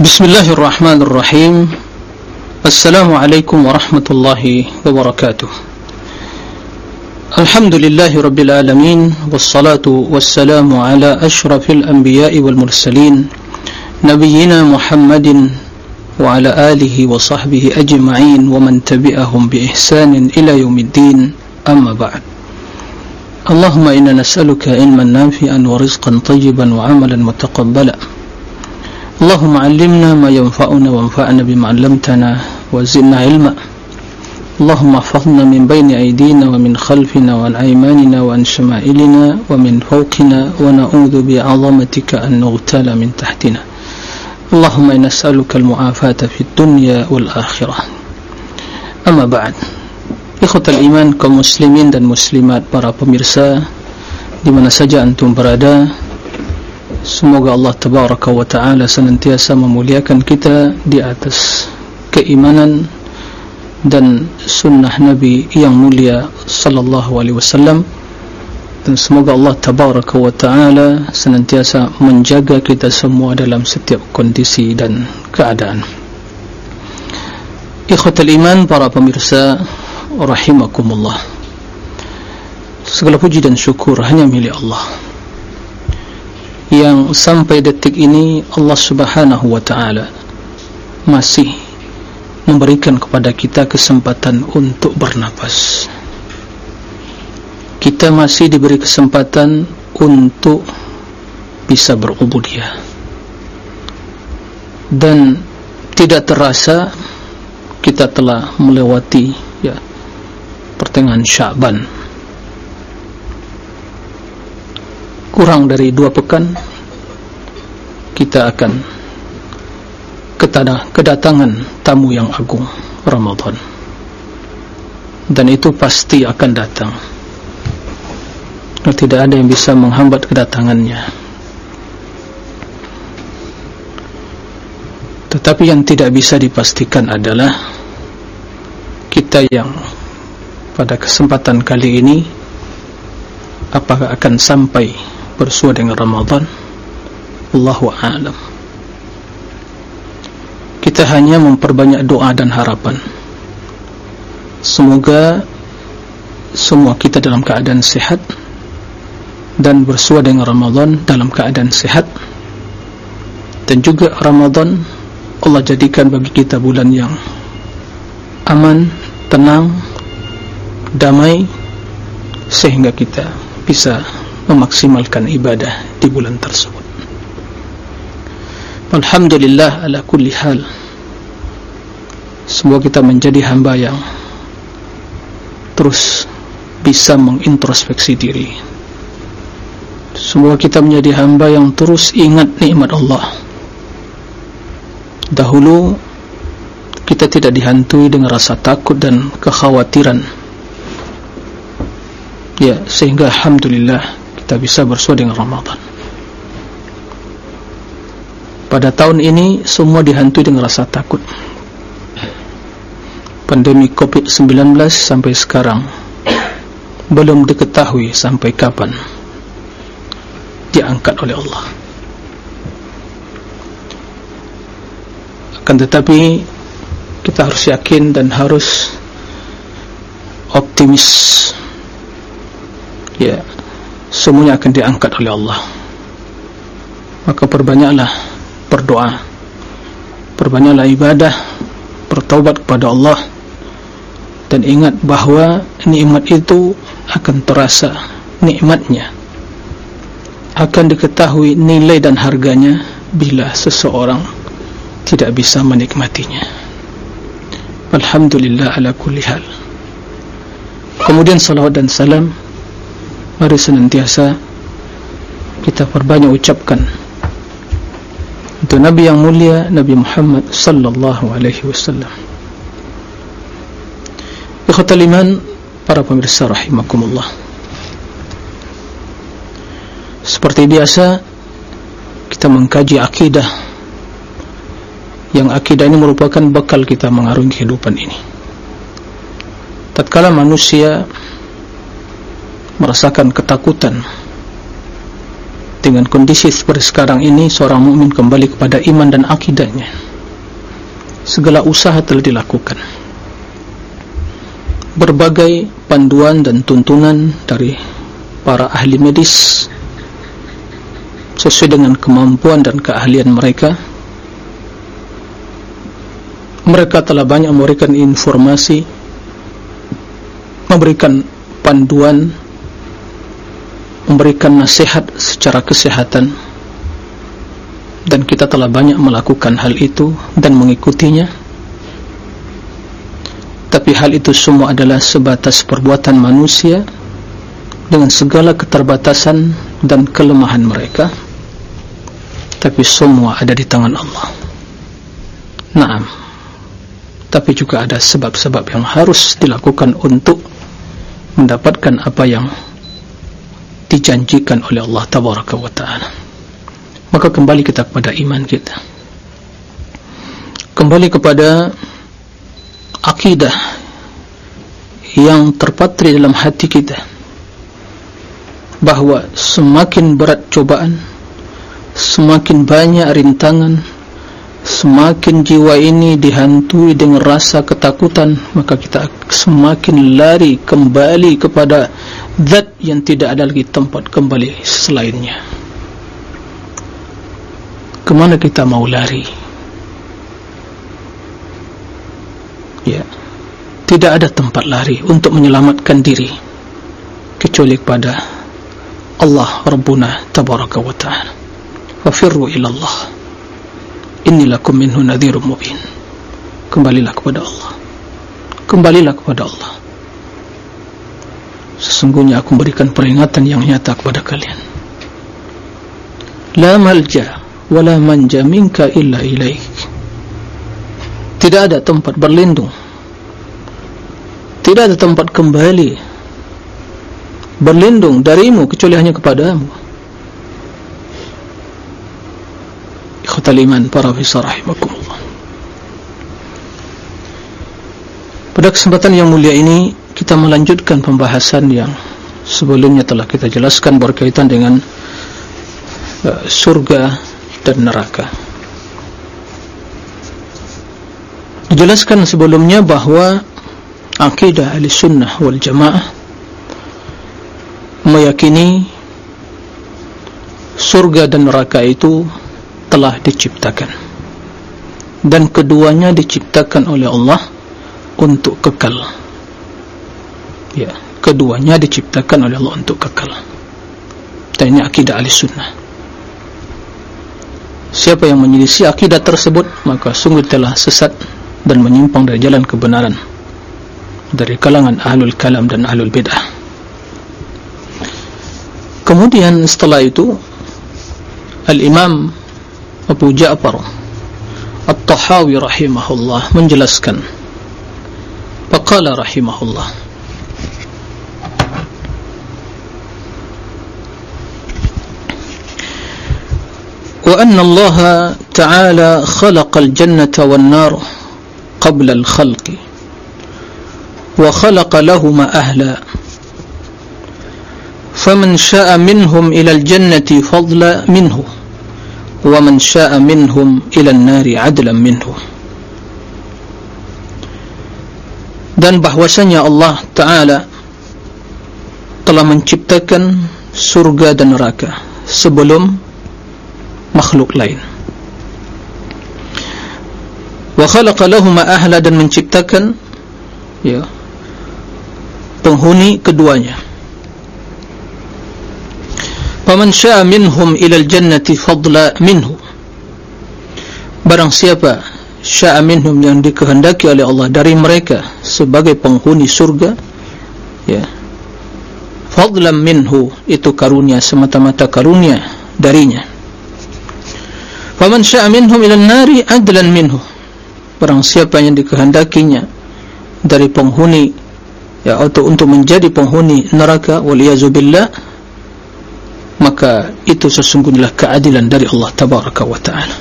بسم الله الرحمن الرحيم السلام عليكم ورحمة الله وبركاته الحمد لله رب العالمين والصلاة والسلام على أشرف الأنبياء والمرسلين نبينا محمد وعلى آله وصحبه أجمعين ومن تبعهم بإحسان إلى يوم الدين أما بعد اللهم إنا نسألك علما نافعا ورزقا طيبا وعملا متقبلا اللهم علمنا ما ينفعنا وانفعنا بما علمتنا وزدنا علما اللهم احفظنا من بين أيدينا ومن خلفنا وعن أيماننا وعن شمائلنا ومن فوقنا ونعوذ بعظمتك أن نغتال من تحتنا اللهم إنا نسألك المعافاة في الدنيا والآخرة أما بعد Ikhwatal iman kaum muslimin dan muslimat para pemirsa di mana saja antum berada semoga Allah tabaraka wa taala senantiasa memuliakan kita di atas keimanan dan sunnah Nabi yang mulia sallallahu alaihi wasallam. Dan semoga Allah tabaraka wa taala senantiasa menjaga kita semua dalam setiap kondisi dan keadaan. Ikhwatal iman para pemirsa rahimakumullah. Segala puji dan syukur hanya milik Allah yang sampai detik ini Allah subhanahu wa ta'ala masih memberikan kepada kita kesempatan untuk bernapas. Kita masih diberi kesempatan untuk bisa berubudiyah dan tidak terasa kita telah melewati ya pertengahan Syaban kurang dari dua pekan kita akan ketada, kedatangan tamu yang agung Ramadan. Dan itu pasti akan datang. Tidak ada yang bisa menghambat kedatangannya. Tetapi yang tidak bisa dipastikan adalah kita yang pada kesempatan kali ini apakah akan sampai bersua dengan Ramadan? Allahu a'lam. Kita hanya memperbanyak doa dan harapan. Semoga semua kita dalam keadaan sehat dan bersua dengan Ramadan dalam keadaan sehat dan juga Ramadan Allah jadikan bagi kita bulan yang aman, tenang damai sehingga kita bisa memaksimalkan ibadah di bulan tersebut. Alhamdulillah ala kulli hal. Semoga kita menjadi hamba yang terus bisa mengintrospeksi diri. Semoga kita menjadi hamba yang terus ingat nikmat Allah. Dahulu kita tidak dihantui dengan rasa takut dan kekhawatiran. Ya sehingga alhamdulillah kita bisa bersua dengan Ramadan. Pada tahun ini semua dihantui dengan rasa takut. Pandemi COVID-19 sampai sekarang belum diketahui sampai kapan diangkat oleh Allah. Akan tetapi kita harus yakin dan harus optimis. Ya semuanya akan diangkat oleh Allah. Maka perbanyaklah berdoa perbanyaklah ibadah bertaubat kepada Allah dan ingat bahawa nikmat itu akan terasa nikmatnya. Akan diketahui nilai dan harganya bila seseorang tidak bisa menikmatinya. Alhamdulillah ala kulli hal. Kemudian salawat dan salam mari senantiasa kita perbanyak ucapkan untuk Nabi yang mulia Nabi Muhammad sallallahu alaihi wasallam. Ikhwatal iman para pemirsa rahimakumullah. Seperti biasa kita mengkaji akidah yang akidah ini merupakan bekal kita mengarungi kehidupan ini. Tatkala manusia merasakan ketakutan. Dengan kondisi seperti sekarang ini seorang mukmin kembali kepada iman dan akidahnya. Segala usaha telah dilakukan. Berbagai panduan dan tuntunan dari para ahli medis sesuai dengan kemampuan dan keahlian mereka. Mereka telah banyak memberikan informasi memberikan panduan memberikan nasihat secara kesehatan. Dan kita telah banyak melakukan hal itu dan mengikutinya. Tapi hal itu semua adalah sebatas perbuatan manusia dengan segala keterbatasan dan kelemahan mereka. Tapi semua ada di tangan Allah. Naam. Tapi juga ada sebab-sebab yang harus dilakukan untuk mendapatkan apa yang dijanjikan oleh Allah Tabaraka wa Ta'ala. Maka kembali kita kepada iman kita. Kembali kepada akidah yang terpatri dalam hati kita. Bahawa semakin berat cobaan semakin banyak rintangan semakin jiwa ini dihantui dengan rasa ketakutan maka kita semakin lari kembali kepada zat yang tidak ada lagi tempat kembali selainnya. Kemana kita mau lari? Ya. Tidak ada tempat lari untuk menyelamatkan diri kecuali kepada Allah Rabbuna Tabaraka wa Ta'ala. Fafirru ilallah inni lakum minhu nadhirum mubin. Kembalilah kepada Allah. Kembalilah kepada Allah sesungguhnya aku memberikan peringatan yang nyata kepada kalian. La malja wala manja minka illa ilaik. Tidak ada tempat berlindung. Tidak ada tempat kembali berlindung darimu kecuali hanya kepadamu. Ikhtal iman para fisar rahimakumullah. Pada kesempatan yang mulia ini kita melanjutkan pembahasan yang sebelumnya telah kita jelaskan berkaitan dengan uh, surga dan neraka. Dijelaskan sebelumnya bahawa akidah ahli sunnah wal jamaah meyakini surga dan neraka itu telah diciptakan dan keduanya diciptakan oleh Allah untuk kekal ya. Keduanya diciptakan oleh Allah untuk kekal. Dan ini akidah ahli sunnah siapa yang menyelisih akidah tersebut maka sungguh telah sesat dan menyimpang dari jalan kebenaran dari kalangan ahlul kalam dan ahlul bid'ah. Kemudian setelah itu al-imam Abu Ja'far At-Tahawi rahimahullah menjelaskan. Faqala rahimahullah وأن الله تعالى خلق الجنة والنار قبل الخلق وخلق لهما أهلا. فمن شاء منهم إلى الجنة فضلا منه ومن شاء منهم إلى النار عدلا منه. Dan bahwasanya Allah Ta'ala telah menciptakan surga dan neraka sebelum makhluk lain. Wa khalaqa lahum ahla dan menciptakan ya penghuni keduanya. Faman syaa minhum ila aljannati fadla minhu. Barang siapa syaa minhum yang dikehendaki oleh Allah dari mereka sebagai penghuni surga ya fadlan minhu itu karunia semata-mata karunia darinya Faman syaa minhum ila an-nari adlan minhu. Barang siapa yang dikehendakinya dari penghuni ya atau untuk menjadi penghuni neraka waliyazu billah maka itu sesungguhnya keadilan dari Allah tabaraka wa taala.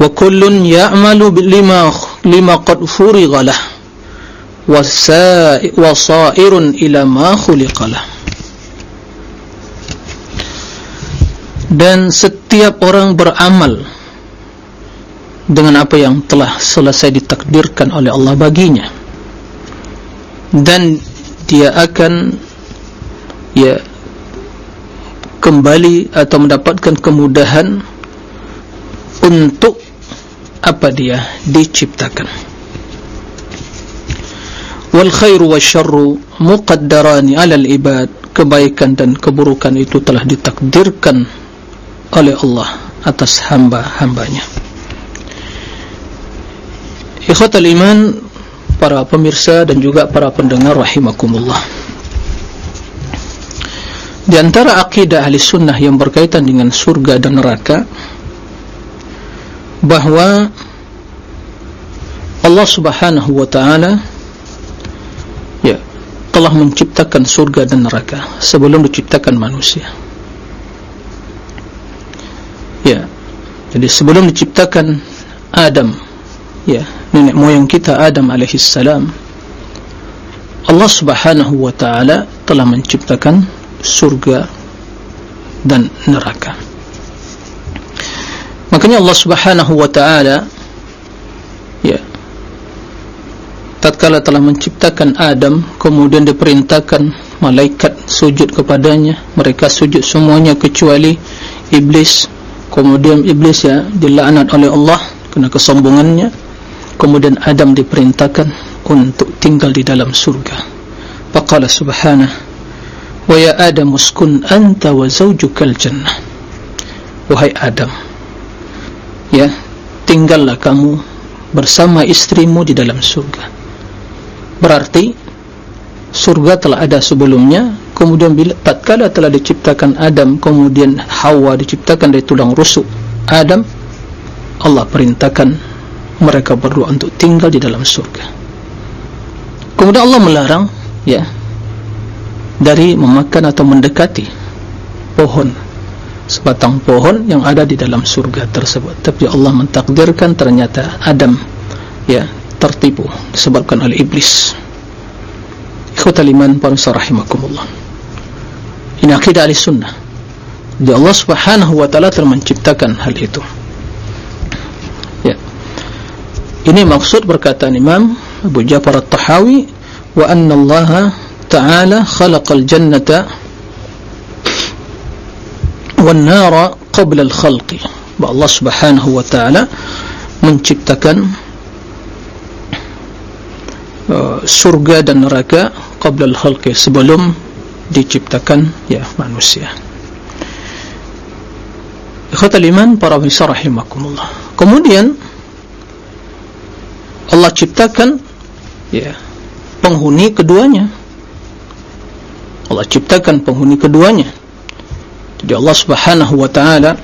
Wa kullun ya'malu lima lima qad furigha lah wa sa'irun ila ma khuliqa dan setiap orang beramal dengan apa yang telah selesai ditakdirkan oleh Allah baginya. Dan dia akan ya kembali atau mendapatkan kemudahan untuk apa dia diciptakan. Wal khairu wasyarru muqaddarani 'ala al ibad. Kebaikan dan keburukan itu telah ditakdirkan oleh Allah atas hamba-hambanya. Ikhwatal iman para pemirsa dan juga para pendengar rahimakumullah. Di antara akidah ahli sunnah yang berkaitan dengan surga dan neraka bahawa Allah subhanahu wa ta'ala ya, telah menciptakan surga dan neraka sebelum diciptakan manusia ya, jadi sebelum diciptakan Adam ya, nenek moyang kita Adam alaihissalam Allah subhanahu wa ta'ala telah menciptakan surga dan neraka. Makanya Allah subhanahu wa ta'ala ya tatkala telah menciptakan Adam kemudian diperintahkan malaikat sujud kepadanya mereka sujud semuanya kecuali iblis kemudian iblis ya dilaknat oleh Allah kerana kesombongannya. Kemudian Adam diperintahkan untuk tinggal di dalam surga. Faqala subhanahu wa ya Adam uskun anta wa zawjukal jannah. Wahai Adam ya tinggallah kamu bersama istrimu di dalam surga. Berarti surga telah ada sebelumnya kemudian bila tatkala telah diciptakan Adam kemudian Hawa diciptakan dari tulang rusuk Adam Allah perintahkan mereka berdua untuk tinggal di dalam surga. Kemudian Allah melarang ya dari memakan atau mendekati pohon sebatang pohon yang ada di dalam surga tersebut. Tapi Allah mentakdirkan ternyata Adam ya tertipu disebabkan oleh iblis. Ikhwatal iman para rahimakumullah ini akidah ahli sunnah Jadi Allah subhanahu wa ta'ala telah menciptakan hal itu. Ya. Ini maksud perkataan Imam Abu Jafar al-Tahawi Wa anna Allah ta'ala khalaqal jannata Wa nara qabla al-khalqi. Allah subhanahu wa ta'ala Menciptakan uh, Surga dan neraka Qabla al-khalqi sebelum diciptakan ya manusia. Ikhwatal iman para bisa rahimakumullah. Kemudian Allah ciptakan ya penghuni keduanya. Allah ciptakan penghuni keduanya. Jadi Allah subhanahu wa ta'ala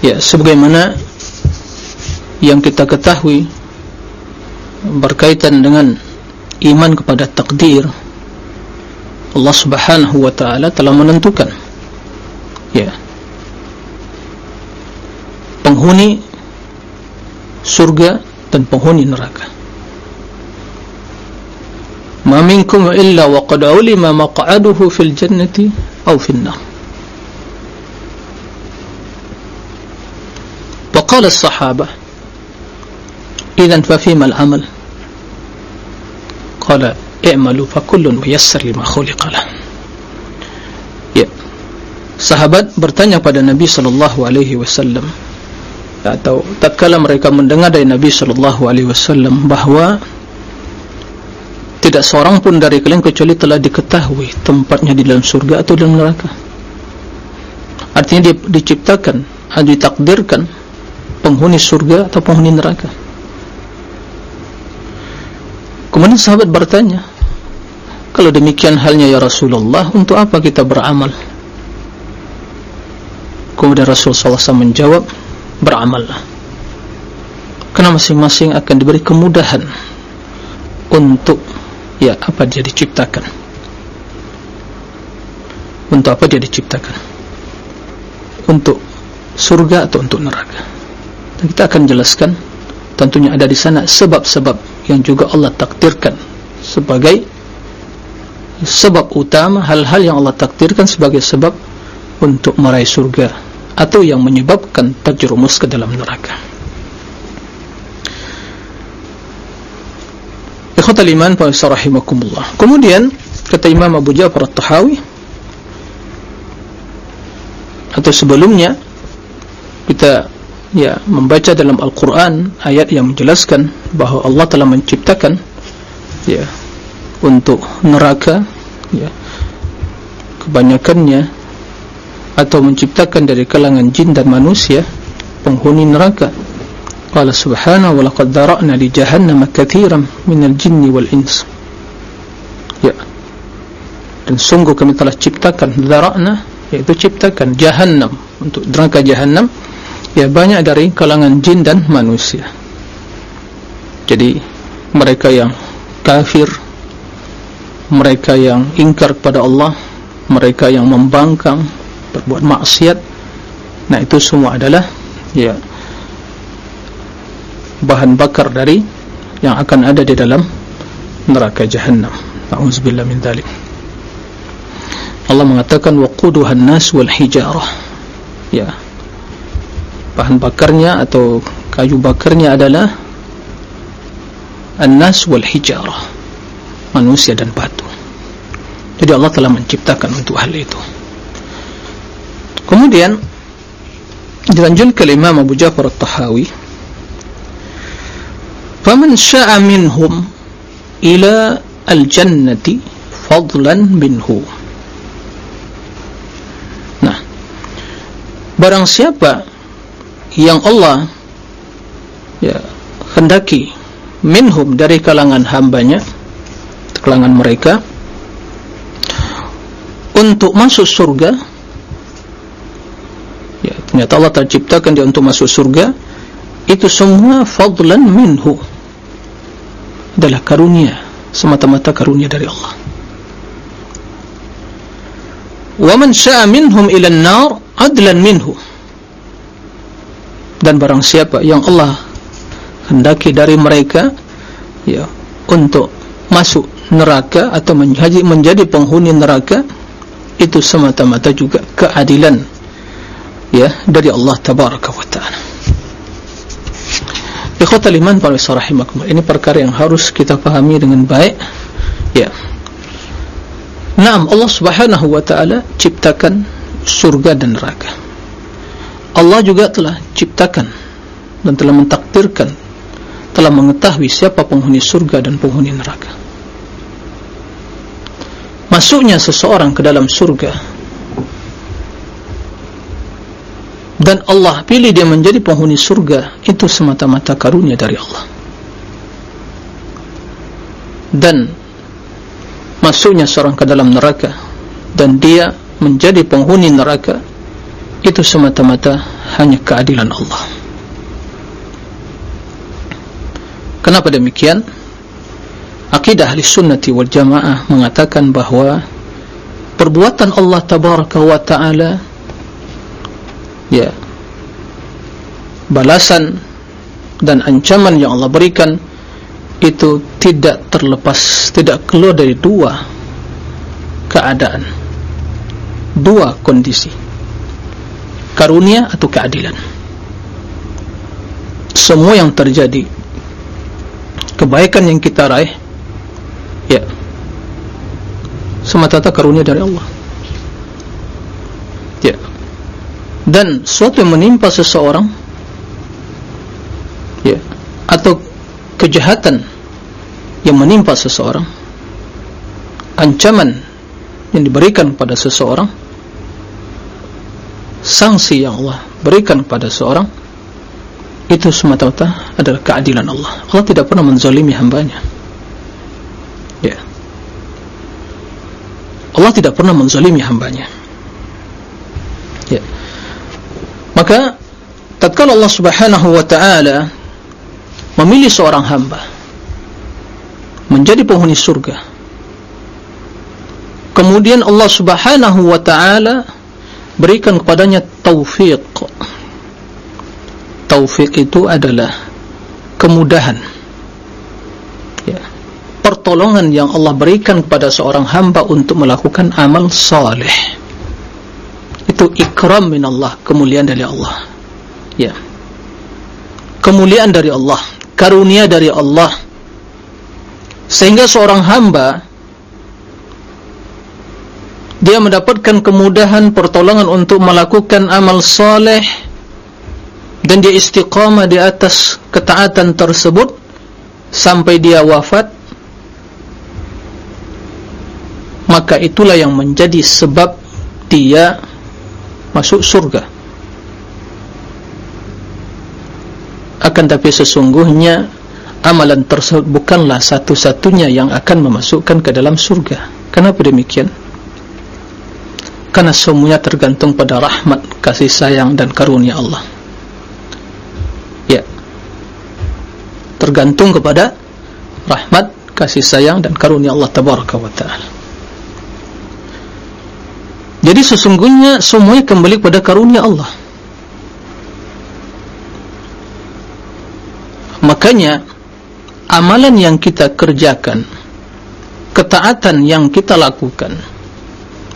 ya sebagaimana yang kita ketahui berkaitan dengan iman kepada takdir Allah subhanahu wa ta'ala telah menentukan ya penghuni surga dan penghuni neraka ma minkum illa wa qad ulima maq'aduhu fil jannati aw fil nar wa qala as-sahaba idhan fa fima al-amal qala i'malu fa kullun muyassar lima khuliqa lah ya. Sahabat bertanya pada Nabi sallallahu alaihi wasallam atau tatkala mereka mendengar dari Nabi sallallahu alaihi wasallam bahawa tidak seorang pun dari kalian kecuali telah diketahui tempatnya di dalam surga atau dalam neraka. Artinya dia diciptakan atau ditakdirkan penghuni surga atau penghuni neraka kemudian sahabat bertanya? Kalau demikian halnya ya Rasulullah untuk apa kita beramal? Kemudian Rasulullah SAW menjawab beramallah kerana masing-masing akan diberi kemudahan untuk ya apa dia diciptakan. Untuk apa dia diciptakan? Untuk surga atau untuk neraka? Dan kita akan jelaskan tentunya ada di sana sebab-sebab yang juga Allah takdirkan sebagai sebab utama hal-hal yang Allah takdirkan sebagai sebab untuk meraih surga atau yang menyebabkan terjerumus ke dalam neraka. Ikhwatal iman rahimakumullah. Kemudian kata Imam Abu Ja'far At-Tahawi atau sebelumnya kita ya membaca dalam Al-Quran ayat yang menjelaskan bahawa Allah telah menciptakan ya untuk neraka ya kebanyakannya atau menciptakan dari kalangan jin dan manusia penghuni neraka. Qala subhanahu wa laqad dara'na li jahannama katsiran minal jinni wal ins. Ya. Dan sungguh kami telah ciptakan dara'na yaitu ciptakan jahannam untuk neraka jahannam ya banyak dari kalangan jin dan manusia. Jadi mereka yang kafir mereka yang ingkar kepada Allah mereka yang membangkang berbuat maksiat nah itu semua adalah ya bahan bakar dari yang akan ada di dalam neraka jahannam. Na'udzubillah min dhalik. Allah mengatakan waquduhan nas wal hijarah. Ya bahan bakarnya atau kayu bakarnya adalah an-nas wal hijarah manusia dan batu. Jadi Allah telah menciptakan untuk hal itu. Kemudian dilanjutkan Imam Abu Ja'far At-Tahawi. Faman sya'a minhum ila al-jannati fadlan minhu. Nah barang siapa yang Allah ya hendaki minhum dari kalangan hambanya kalangan mereka untuk masuk surga. Ya ternyata Allah terciptakan dia untuk masuk surga. Itu semua fadlan minhu. Adalah karunia semata-mata karunia dari Allah. Man syaa minhum ila an-nar adlan minhu dan barang siapa yang Allah hendaki dari mereka ya untuk masuk neraka atau menjadi penghuni neraka itu semata-mata juga keadilan ya dari Allah tabaraka wa taala. Ikhwatal iman rahimakum ini perkara yang harus kita pahami dengan baik ya. Naam Allah Subhanahu wa taala ciptakan surga dan neraka Allah juga telah ciptakan dan telah mentakdirkan telah mengetahui siapa penghuni surga dan penghuni neraka. Masuknya seseorang ke dalam surga dan Allah pilih dia menjadi penghuni surga itu semata-mata karunia dari Allah. Dan masuknya seorang ke dalam neraka dan dia menjadi penghuni neraka itu semata-mata hanya keadilan Allah. Kenapa demikian? Akidah ahli sunnati wal jamaah mengatakan bahawa perbuatan Allah tabaraka wa ta'ala ya balasan dan ancaman yang Allah berikan itu tidak terlepas tidak keluar dari dua keadaan dua kondisi karunia atau keadilan? Semua yang terjadi kebaikan yang kita raih ya semata-mata karunia dari Allah. Ya. Dan suatu yang menimpa seseorang ya atau kejahatan yang menimpa seseorang ancaman yang diberikan pada seseorang sanksi yang Allah berikan kepada seorang itu semata-mata adalah keadilan Allah. Allah tidak pernah menzalimi hambanya. Ya. Allah tidak pernah menzalimi hambanya. Ya. Maka tatkala Allah subhanahu wa ta'ala memilih seorang hamba menjadi penghuni surga kemudian Allah subhanahu wa ta'ala berikan kepadanya taufik taufik itu adalah kemudahan. Ya. pertolongan yang Allah berikan kepada seorang hamba untuk melakukan amal saleh. Itu itu ikram min Allah kemuliaan dari Allah. Ya. Kemuliaan dari Allah karunia dari Allah. Sehingga seorang hamba dia mendapatkan kemudahan pertolongan untuk melakukan amal soleh. Dan dia istiqamah di atas ketaatan tersebut sampai dia wafat. Maka itulah yang menjadi sebab dia masuk surga. Akan tapi sesungguhnya amalan tersebut bukanlah satu-satunya yang akan memasukkan ke dalam surga. Kenapa demikian? Karena semuanya tergantung pada rahmat, kasih sayang dan karunia Allah. Ya. Tergantung kepada rahmat, kasih sayang dan karunia Allah tabaraka wa ta'ala. Jadi sesungguhnya semuanya kembali kepada karunia Allah. Makanya amalan yang kita kerjakan ketaatan yang kita lakukan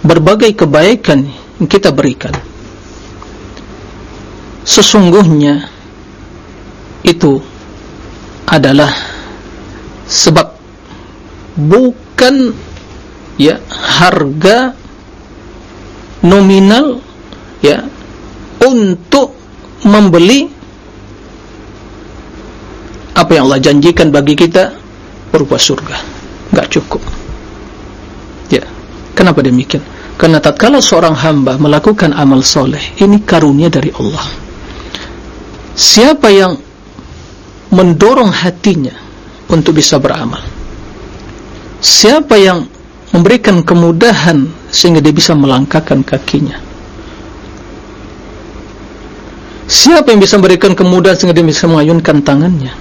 berbagai kebaikan yang kita berikan. Sesungguhnya itu adalah sebab bukan ya harga nominal ya untuk membeli apa yang Allah janjikan bagi kita berupa surga. Enggak cukup. Ya kenapa demikian karena tatkala seorang hamba melakukan amal soleh ini karunia dari Allah. Siapa yang mendorong hatinya untuk bisa beramal? Siapa yang memberikan kemudahan sehingga dia bisa melangkahkan kakinya? Siapa yang bisa memberikan kemudahan sehingga dia bisa mengayunkan tangannya?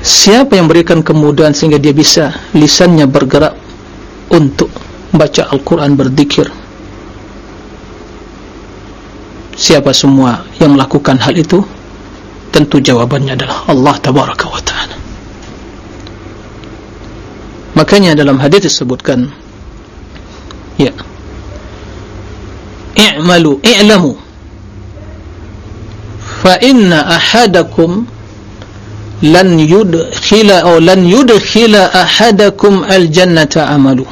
Siapa yang berikan kemudahan sehingga dia bisa lisannya bergerak untuk baca Al-Quran berzikir. Siapa semua yang melakukan hal itu tentu jawabannya adalah Allah Tabaraka wa Ta'ala. Makanya dalam hadis disebutkan ya i'malu i'lamu fa inna ahadakum lan yudkhila atau lan yudkhila ahadakum aljannata amalu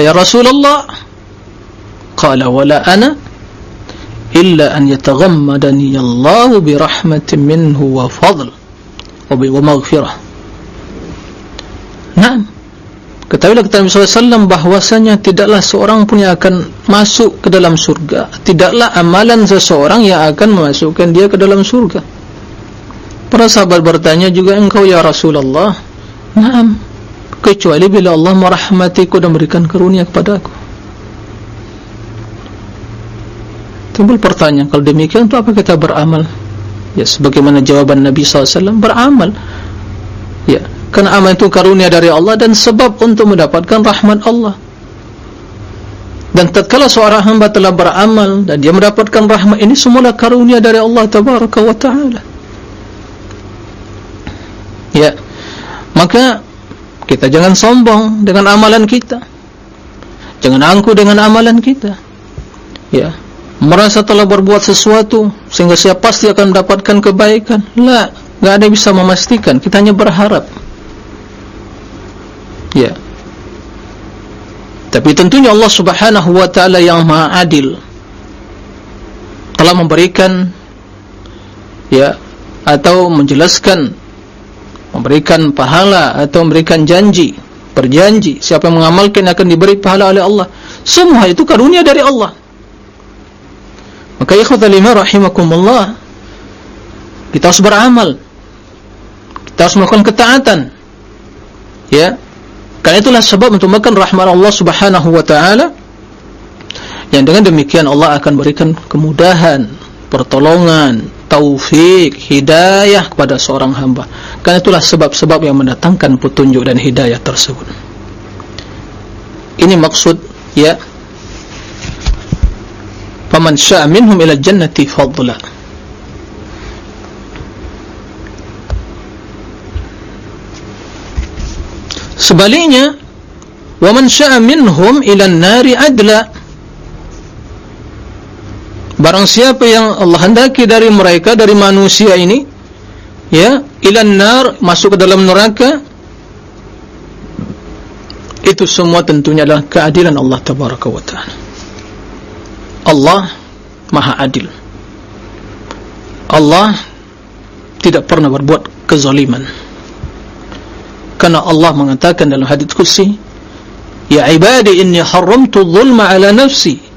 ya rasulullah qala wala ana illa an yataghammadani Allah bi rahmatin minhu wa fadl wa bi maghfirah na'am Ketahuilah kata Nabi SAW bahwasanya tidaklah seorang pun yang akan masuk ke dalam surga. Tidaklah amalan seseorang yang akan memasukkan dia ke dalam surga. Para sahabat bertanya juga engkau ya Rasulullah. Naam. Kecuali bila Allah merahmatiku dan berikan karunia kepada aku. Timbul pertanyaan, kalau demikian untuk apa kita beramal? Ya, sebagaimana jawaban Nabi SAW, beramal. Ya, kerana amal itu karunia dari Allah dan sebab untuk mendapatkan rahmat Allah dan tatkala seorang hamba telah beramal dan dia mendapatkan rahmat ini semula karunia dari Allah tabaraka wa ta'ala ya maka kita jangan sombong dengan amalan kita. Jangan angku dengan amalan kita. Ya. Merasa telah berbuat sesuatu sehingga saya pasti akan mendapatkan kebaikan. La, tidak ada yang bisa memastikan. Kita hanya berharap. Ya. Tapi tentunya Allah subhanahu wa ta'ala yang maha adil telah memberikan ya atau menjelaskan memberikan pahala atau memberikan janji berjanji siapa yang mengamalkan akan diberi pahala oleh Allah. Semua itu karunia dari Allah. Maka ikhwatal lima rahimakumullah kita harus beramal. Kita harus melakukan ketaatan. Ya. Karena itulah sebab untuk makan rahmat Allah subhanahu wa ta'ala. Yang dengan demikian Allah akan berikan kemudahan Pertolongan Taufik Hidayah kepada seorang hamba. Karena itulah sebab-sebab yang mendatangkan petunjuk dan hidayah tersebut. Ini maksud Ya Faman sya'a minhum ila jannati fadla. Sebaliknya wa man syaa minhum ila an-nari adla barang siapa yang Allah hendaki dari mereka dari manusia ini ya ila nar masuk ke dalam neraka itu semua tentunya adalah keadilan Allah tabaraka wa taala. Allah maha adil. Allah tidak pernah berbuat kezaliman. Karena Allah mengatakan dalam hadis qudsi ya ibadi inni haramtu dhulma ala nafsi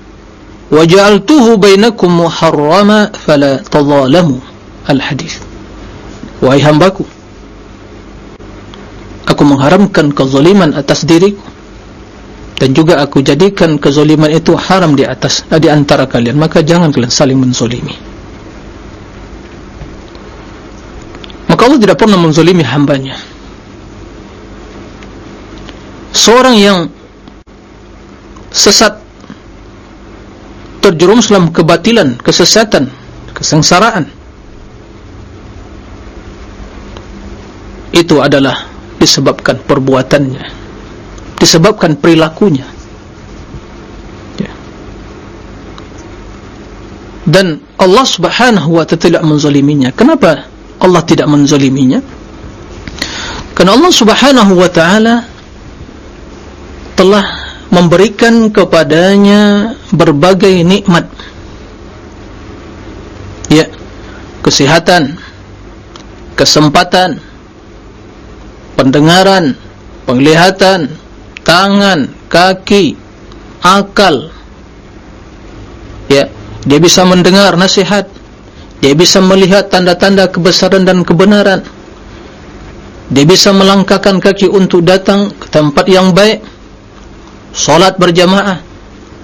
waja'altuhu bainakum muharrama fala tadhalamu al-hadis wahai hambaku aku mengharamkan kezaliman atas diriku dan juga aku jadikan kezaliman itu haram di atas di antara kalian. Maka jangan kalian saling menzalimi. Maka Allah tidak pernah menzalimi hambanya. Seorang yang sesat terjerumus dalam kebatilan, kesesatan, kesengsaraan. Itu adalah disebabkan perbuatannya, disebabkan perilakunya. Ya. Dan Allah subhanahu wa ta'ala tidak menzaliminya. Kenapa Allah tidak menzaliminya? Karena Allah subhanahu wa ta'ala telah memberikan kepadanya berbagai nikmat. Ya kesehatan kesempatan pendengaran penglihatan tangan kaki akal. Ya dia bisa mendengar nasihat. Dia bisa melihat tanda-tanda kebesaran dan kebenaran. Dia bisa melangkahkan kaki untuk datang ke tempat yang baik Salat berjamaah.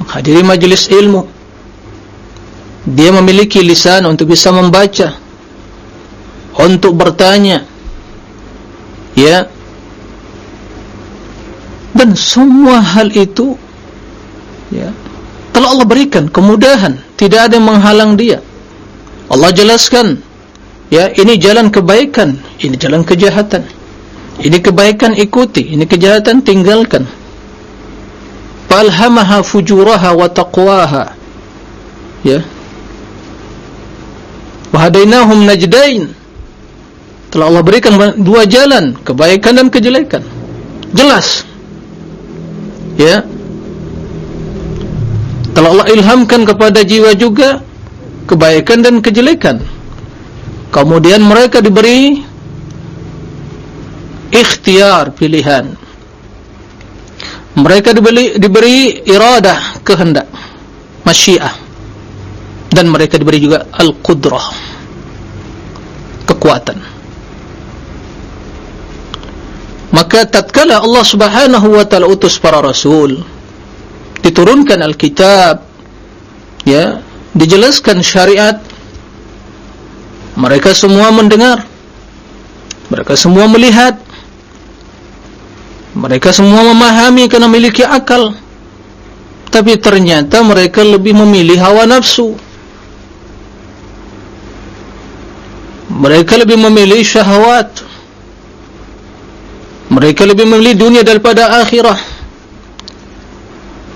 Menghadiri majlis ilmu. Dia memiliki lisan untuk bisa membaca. Untuk bertanya. Ya. Dan semua hal itu Ya Telah Allah berikan kemudahan. Tidak ada yang menghalang dia. Allah jelaskan Ya ini jalan kebaikan Ini jalan kejahatan. Ini kebaikan ikuti Ini kejahatan tinggalkan falhamaha fujuraha wa taqwaha. Ya. Wa hadainahum najdain. Telah Allah berikan dua jalan kebaikan dan kejelekan. Jelas. Ya. Telah Allah ilhamkan kepada jiwa juga kebaikan dan kejelekan. Kemudian mereka diberi ikhtiar pilihan mereka diberi, diberi iradah kehendak masyiah. Dan mereka diberi juga al-qudrah kekuatan. Maka tatkala Allah subhanahu wa ta'ala utus para rasul diturunkan al-kitab ya dijelaskan syariat mereka semua mendengar mereka semua melihat mereka semua memahami kerana memiliki akal. Tapi ternyata mereka lebih memilih hawa nafsu. Mereka lebih memilih syahwat. Mereka lebih memilih dunia daripada akhirah.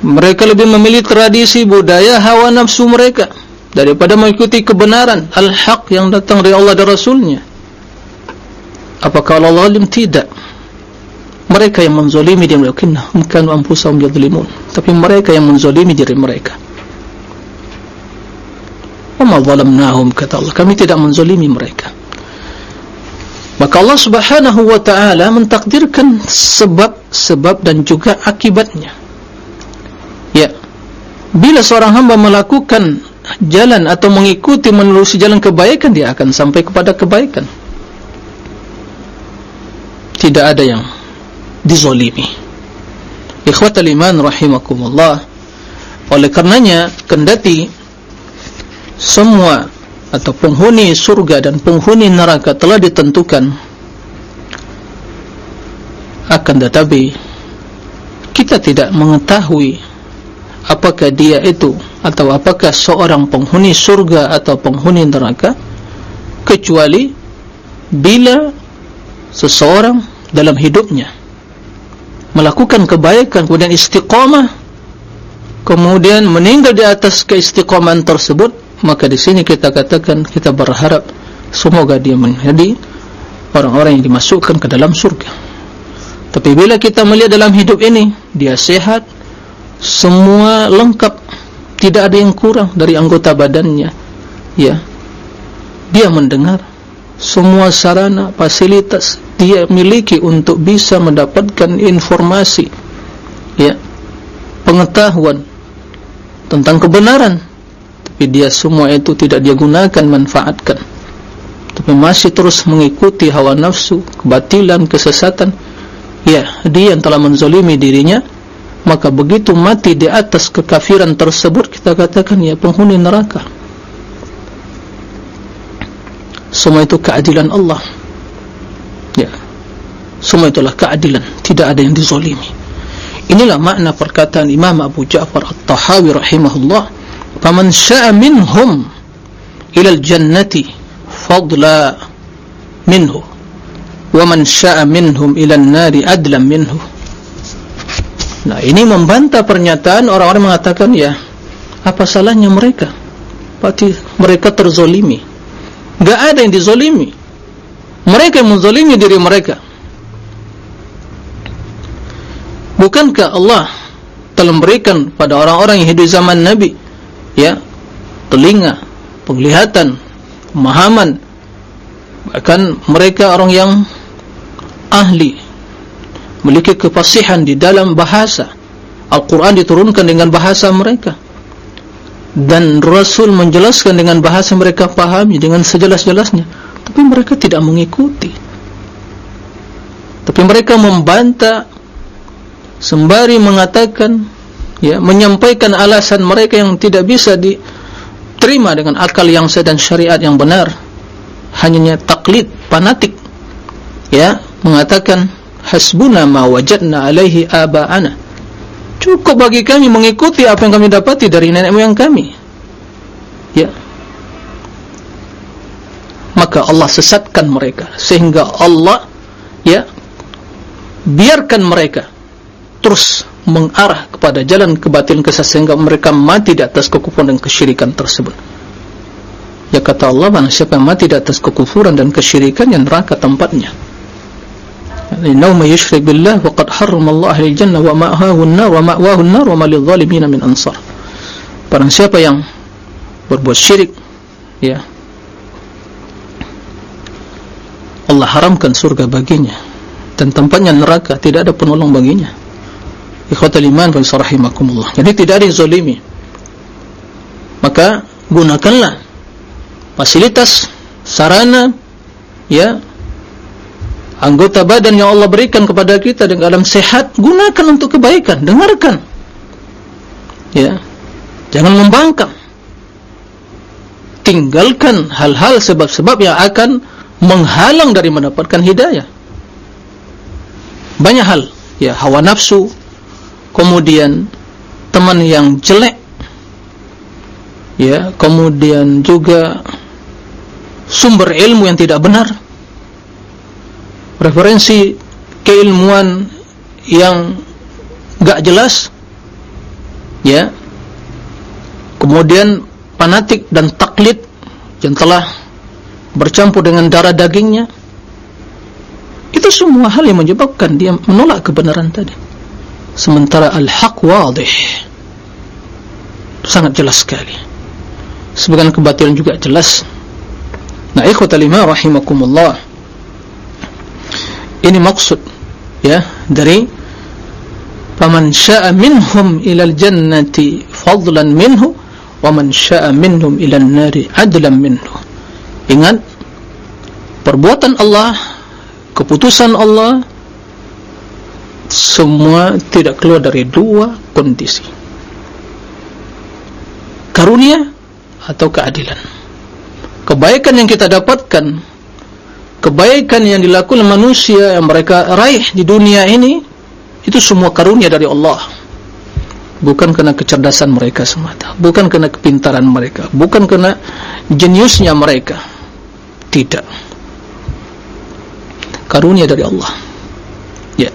Mereka lebih memilih tradisi budaya hawa nafsu mereka daripada mengikuti kebenaran al-haq yang datang dari Allah dan Rasulnya. Apakah Allah alim? tidak mereka yang menzalimi dia melakukannya bukan ampusahum yadlimun tapi mereka yang menzalimi diri mereka. Wama zalamnahum kata Allah. Kami tidak menzalimi mereka. Maka Allah subhanahu wa ta'ala mentakdirkan sebab-sebab dan juga akibatnya. Ya. Bila seorang hamba melakukan jalan atau mengikuti menelusi jalan kebaikan dia akan sampai kepada kebaikan. Tidak ada yang dizolimi. Ikhwatal iman rahimakumullah. Oleh karenanya kendati semua atau penghuni surga dan penghuni neraka telah ditentukan akan tetapi kita tidak mengetahui apakah dia itu atau apakah seorang penghuni surga atau penghuni neraka kecuali bila seseorang dalam hidupnya melakukan kebaikan kemudian istiqamah kemudian meninggal di atas keistiqaman tersebut maka di sini kita katakan kita berharap semoga dia menjadi orang-orang yang dimasukkan ke dalam surga. Tapi bila kita melihat dalam hidup ini dia sehat semua lengkap tidak ada yang kurang dari anggota badannya ya. Dia mendengar semua sarana fasilitas dia miliki untuk bisa mendapatkan informasi ya pengetahuan tentang kebenaran. Tapi dia semua itu tidak dia gunakan manfaatkan. Tapi masih terus mengikuti hawa nafsu kebatilan kesesatan. Ya dia yang telah menzalimi dirinya. Maka begitu mati di atas kekafiran tersebut kita katakan ya penghuni neraka semua itu keadilan Allah. Ya. Semua itulah keadilan. Tidak ada yang dizalimi inilah makna perkataan Imam Abu Ja'far At-Tahawi rahimahullah faman syaa minhum ila al-jannati fadla minhu wa man syaa minhum ila an-nari adlan minhu. Nah ini membantah pernyataan orang-orang mengatakan ya apa salahnya mereka? Berarti mereka terzolimi Gak ada yang dizolimi. Mereka yang menzolimi diri mereka. Bukankah Allah telah memberikan pada orang-orang yang hidup zaman Nabi Ya Telinga Penglihatan Pemahaman Bahkan mereka orang yang Ahli Memiliki kepasihan di dalam bahasa. Al-Quran diturunkan dengan bahasa mereka dan Rasul menjelaskan dengan bahasa mereka pahami dengan sejelas-jelasnya. Tapi mereka tidak mengikuti. Tapi mereka membantah sembari mengatakan ya menyampaikan alasan mereka yang tidak bisa diterima dengan akal yang sah dan syariat yang benar. Hanya taklid fanatik ya mengatakan hasbuna ma wajadna alaihi aba'ana cukup bagi kami mengikuti apa yang kami dapati dari nenek moyang kami. Ya. Maka Allah sesatkan mereka sehingga Allah ya biarkan mereka terus mengarah kepada jalan kebatilan kesat sehingga mereka mati di atas kekufuran dan kesyirikan tersebut. Ya kata Allah siapa yang mati di atas kekufuran dan kesyirikan yang neraka tempatnya innahu may yushrik billah faqad harrama Allah al jannah wa ma'ahu an-nar wa ma'wahu an-nar wa ma lidh-dhalimin min ansar. Barang siapa yang berbuat syirik ya Allah haramkan surga baginya dan tempatnya neraka tidak ada penolong baginya. Ikhwatul iman wa rahimakumullah jadi tidak ada zalimi. Maka gunakanlah fasilitas sarana ya anggota badan yang Allah berikan kepada kita dengan alam sehat gunakan untuk kebaikan. Dengarkan. Ya. Jangan membangkang. Tinggalkan hal-hal sebab-sebab yang akan menghalang dari mendapatkan hidayah. Banyak hal. Ya hawa nafsu. Kemudian teman yang jelek. Ya kemudian juga sumber ilmu yang tidak benar referensi keilmuan yang gak jelas ya. Kemudian fanatik dan taklid yang telah bercampur dengan darah dagingnya. Itu semua hal yang menyebabkan dia menolak kebenaran tadi. Sementara al-haq wadih. Sangat jelas sekali. Sebagian kebatilan juga jelas. Nah ikhwatal iman rahimakumullah ini maksud ya dari faman syaa'a minhum ila al-jannati fadlan minhu wa man syaa'a minhum ila an-nari adlan minhu. Ingat perbuatan Allah keputusan Allah semua tidak keluar dari dua kondisi. Karunia atau keadilan. Kebaikan yang kita dapatkan kebaikan yang dilakukan manusia yang mereka raih di dunia ini itu semua karunia dari Allah. Bukan kena kecerdasan mereka semata. Bukan kena kepintaran mereka. Bukan kena jeniusnya mereka. Tidak. Karunia dari Allah. Ya.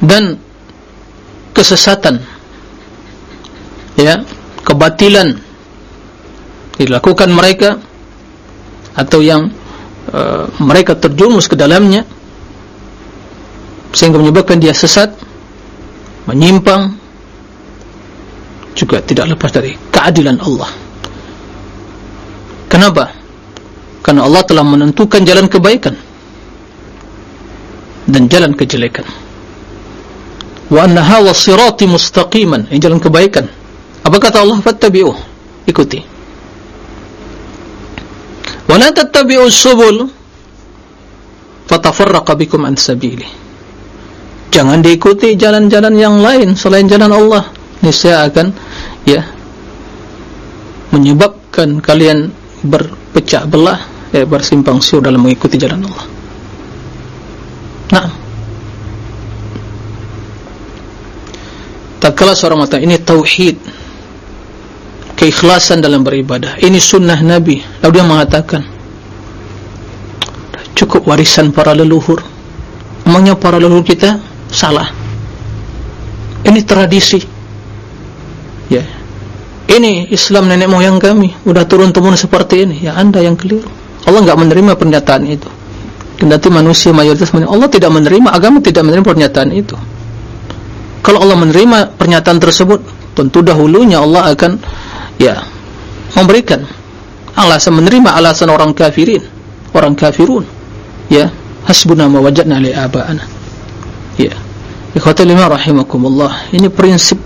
Dan kesesatan. Ya. Kebatilan. Dilakukan mereka atau yang uh, mereka terjumus ke dalamnya sehingga menyebabkan dia sesat menyimpang juga tidak lepas dari keadilan Allah. Kenapa? karena Allah telah menentukan jalan kebaikan dan jalan kejelekan. Wa anna hawa sirati mustaqiman ini jalan kebaikan. Apa kata Allah? Fattabi'uh. Ikuti wa la tattabi'us subul fatafarraqa bikum an sabili jangan diikuti jalan-jalan yang lain selain jalan Allah. Niscaya akan ya menyebabkan kalian berpecah belah ya bersimpang siur dalam mengikuti jalan Allah. Nah. Tak kala seorang mata ini tauhid keikhlasan dalam beribadah. Ini sunnah Nabi. Lalu dia mengatakan cukup warisan para leluhur. Emangnya para leluhur kita salah? Ini tradisi. Ya. Ini Islam nenek moyang kami. Sudah turun-temurun seperti ini. Ya anda yang keliru. Allah enggak menerima pernyataan itu. Kendati manusia mayoritas Allah tidak menerima agama tidak menerima pernyataan itu. Kalau Allah menerima pernyataan tersebut tentu dahulunya Allah akan ya. Memberikan alasan menerima alasan orang kafirin. Orang kafirun. Ya. Hasbuna ma wajadna li aba'ana. Ya. Ikhwata lima rahimakumullah. Ini prinsip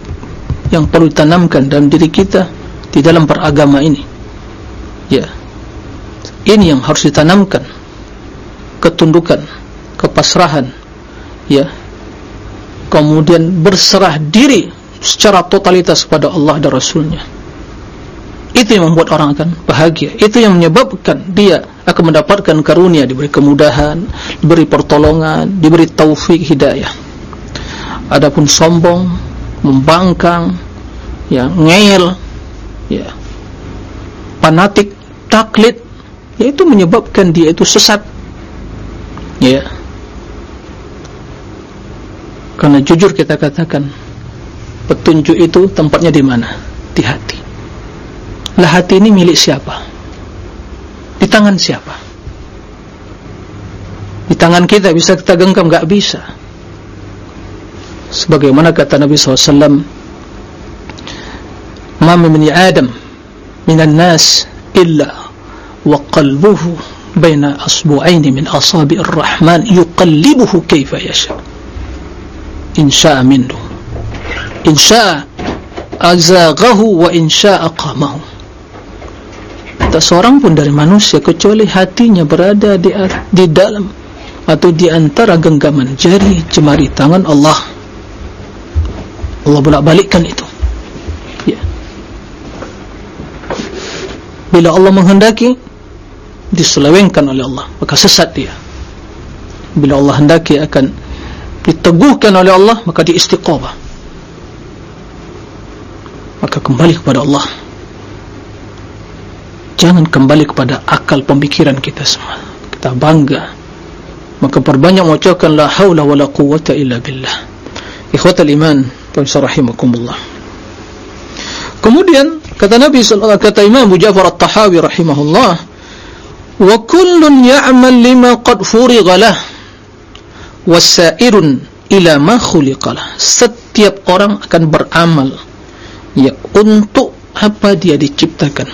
yang perlu ditanamkan dalam diri kita di dalam peragama ini. Ya. Ini yang harus ditanamkan. Ketundukan kepasrahan. Ya. Kemudian berserah diri secara totalitas kepada Allah dan Rasulnya itu yang membuat orang akan bahagia itu yang menyebabkan dia akan mendapatkan karunia diberi kemudahan diberi pertolongan diberi taufik hidayah adapun sombong membangkang ya ngeyel ya fanatik taklid ya itu menyebabkan dia itu sesat ya Karena jujur kita katakan petunjuk itu tempatnya di mana? Di hati. Lah hati ini milik siapa? Di tangan siapa? Di tangan kita bisa kita genggam enggak bisa. Sebagaimana kata Nabi SAW Ma min Adam minan nas illa wa qalbuhu baina asbu'aini min asabi'ir rahman yuqallibuhu kaifa yasha' insya'a minhu insya'a azaghahu wa insya'a qamahu tak seorang pun dari manusia kecuali hatinya berada di, di dalam atau di antara genggaman jari jemari tangan Allah. Allah bolak balikkan itu. Ya. bila Allah menghendaki diselewengkan oleh Allah maka sesat dia. Bila Allah hendaki akan diteguhkan oleh Allah maka dia istiqamah maka kembali kepada Allah jangan kembali kepada akal pemikiran kita semua. Kita bangga. Maka perbanyak mengucapkan la haula wa la quwata illa billah. Ikhwatal iman rahimakumullah. Kemudian kata Nabi sallallahu kata Imam Abu Ja'far At-Tahawi rahimahullah wa kullun ya'mal lima qad furigha lahu wasairun ila ma khuliqalah setiap orang akan beramal ya untuk apa dia diciptakan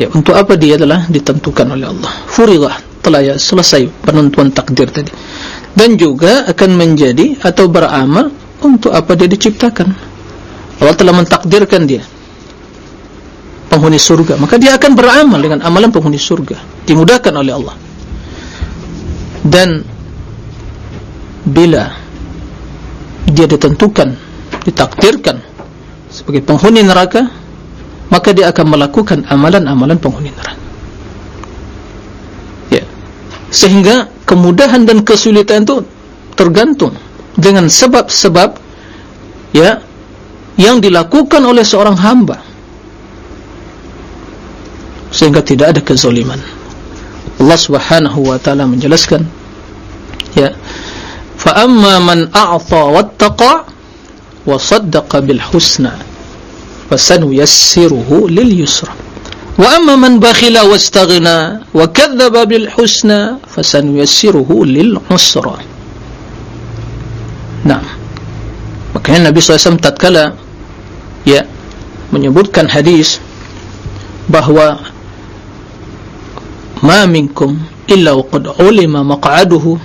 ya untuk apa dia telah ditentukan oleh Allah. Furidah telah ya selesai penentuan takdir tadi. Dan juga akan menjadi atau beramal untuk apa dia diciptakan. Allah telah mentakdirkan dia penghuni surga. Maka dia akan beramal dengan amalan penghuni surga. Dimudahkan oleh Allah. Dan bila dia ditentukan ditakdirkan sebagai penghuni neraka maka dia akan melakukan amalan-amalan penghuni neraka. Ya. Sehingga kemudahan dan kesulitan itu tergantung dengan sebab-sebab ya yang dilakukan oleh seorang hamba. Sehingga tidak ada kezaliman. Allah Subhanahu wa taala menjelaskan ya fa amma man a'ta wattaqa wa saddaqa bil husna فسنيسره لليسرى. وأما من بخل واستغنى وكذب بالحسنى فسنيسره للعسرى. نعم. وكان النبي صلى الله عليه وسلم يا من يبود كان حديث bahwa ما منكم إلا وقد علم مقعده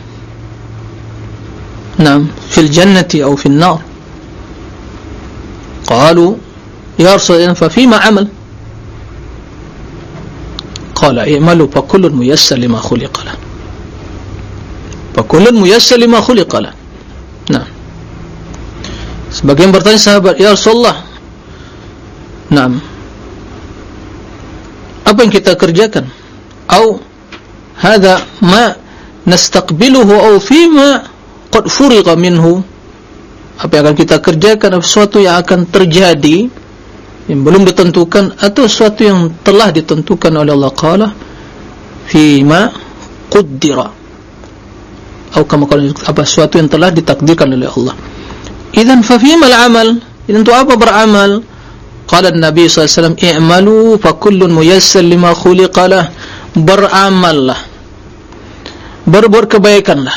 نعم. في الجنة أو في النار. قالوا يا رسول الله ففيما عمل قال اعملوا فكل ميسر لما خلق له فكل ميسر لما خلق له نعم sebagian bertanya sahabat ya Rasulullah Naam apa yang kita kerjakan atau hadza ma nastaqbiluhu aw fima qad furiqa minhu apa yang akan kita kerjakan sesuatu yang akan terjadi Yang belum ditentukan atau sesuatu yang telah ditentukan oleh Allah Taala fi ma qaddara atau kama kalau apa sesuatu yang telah ditakdirkan oleh Allah. Idzan fa fi mal amal idzan tu apa beramal? Qala an-nabi sallallahu alaihi wasallam i'malu fa kullun muyassar lima khuliqa lah. Beramallah. Berbuat kebaikanlah.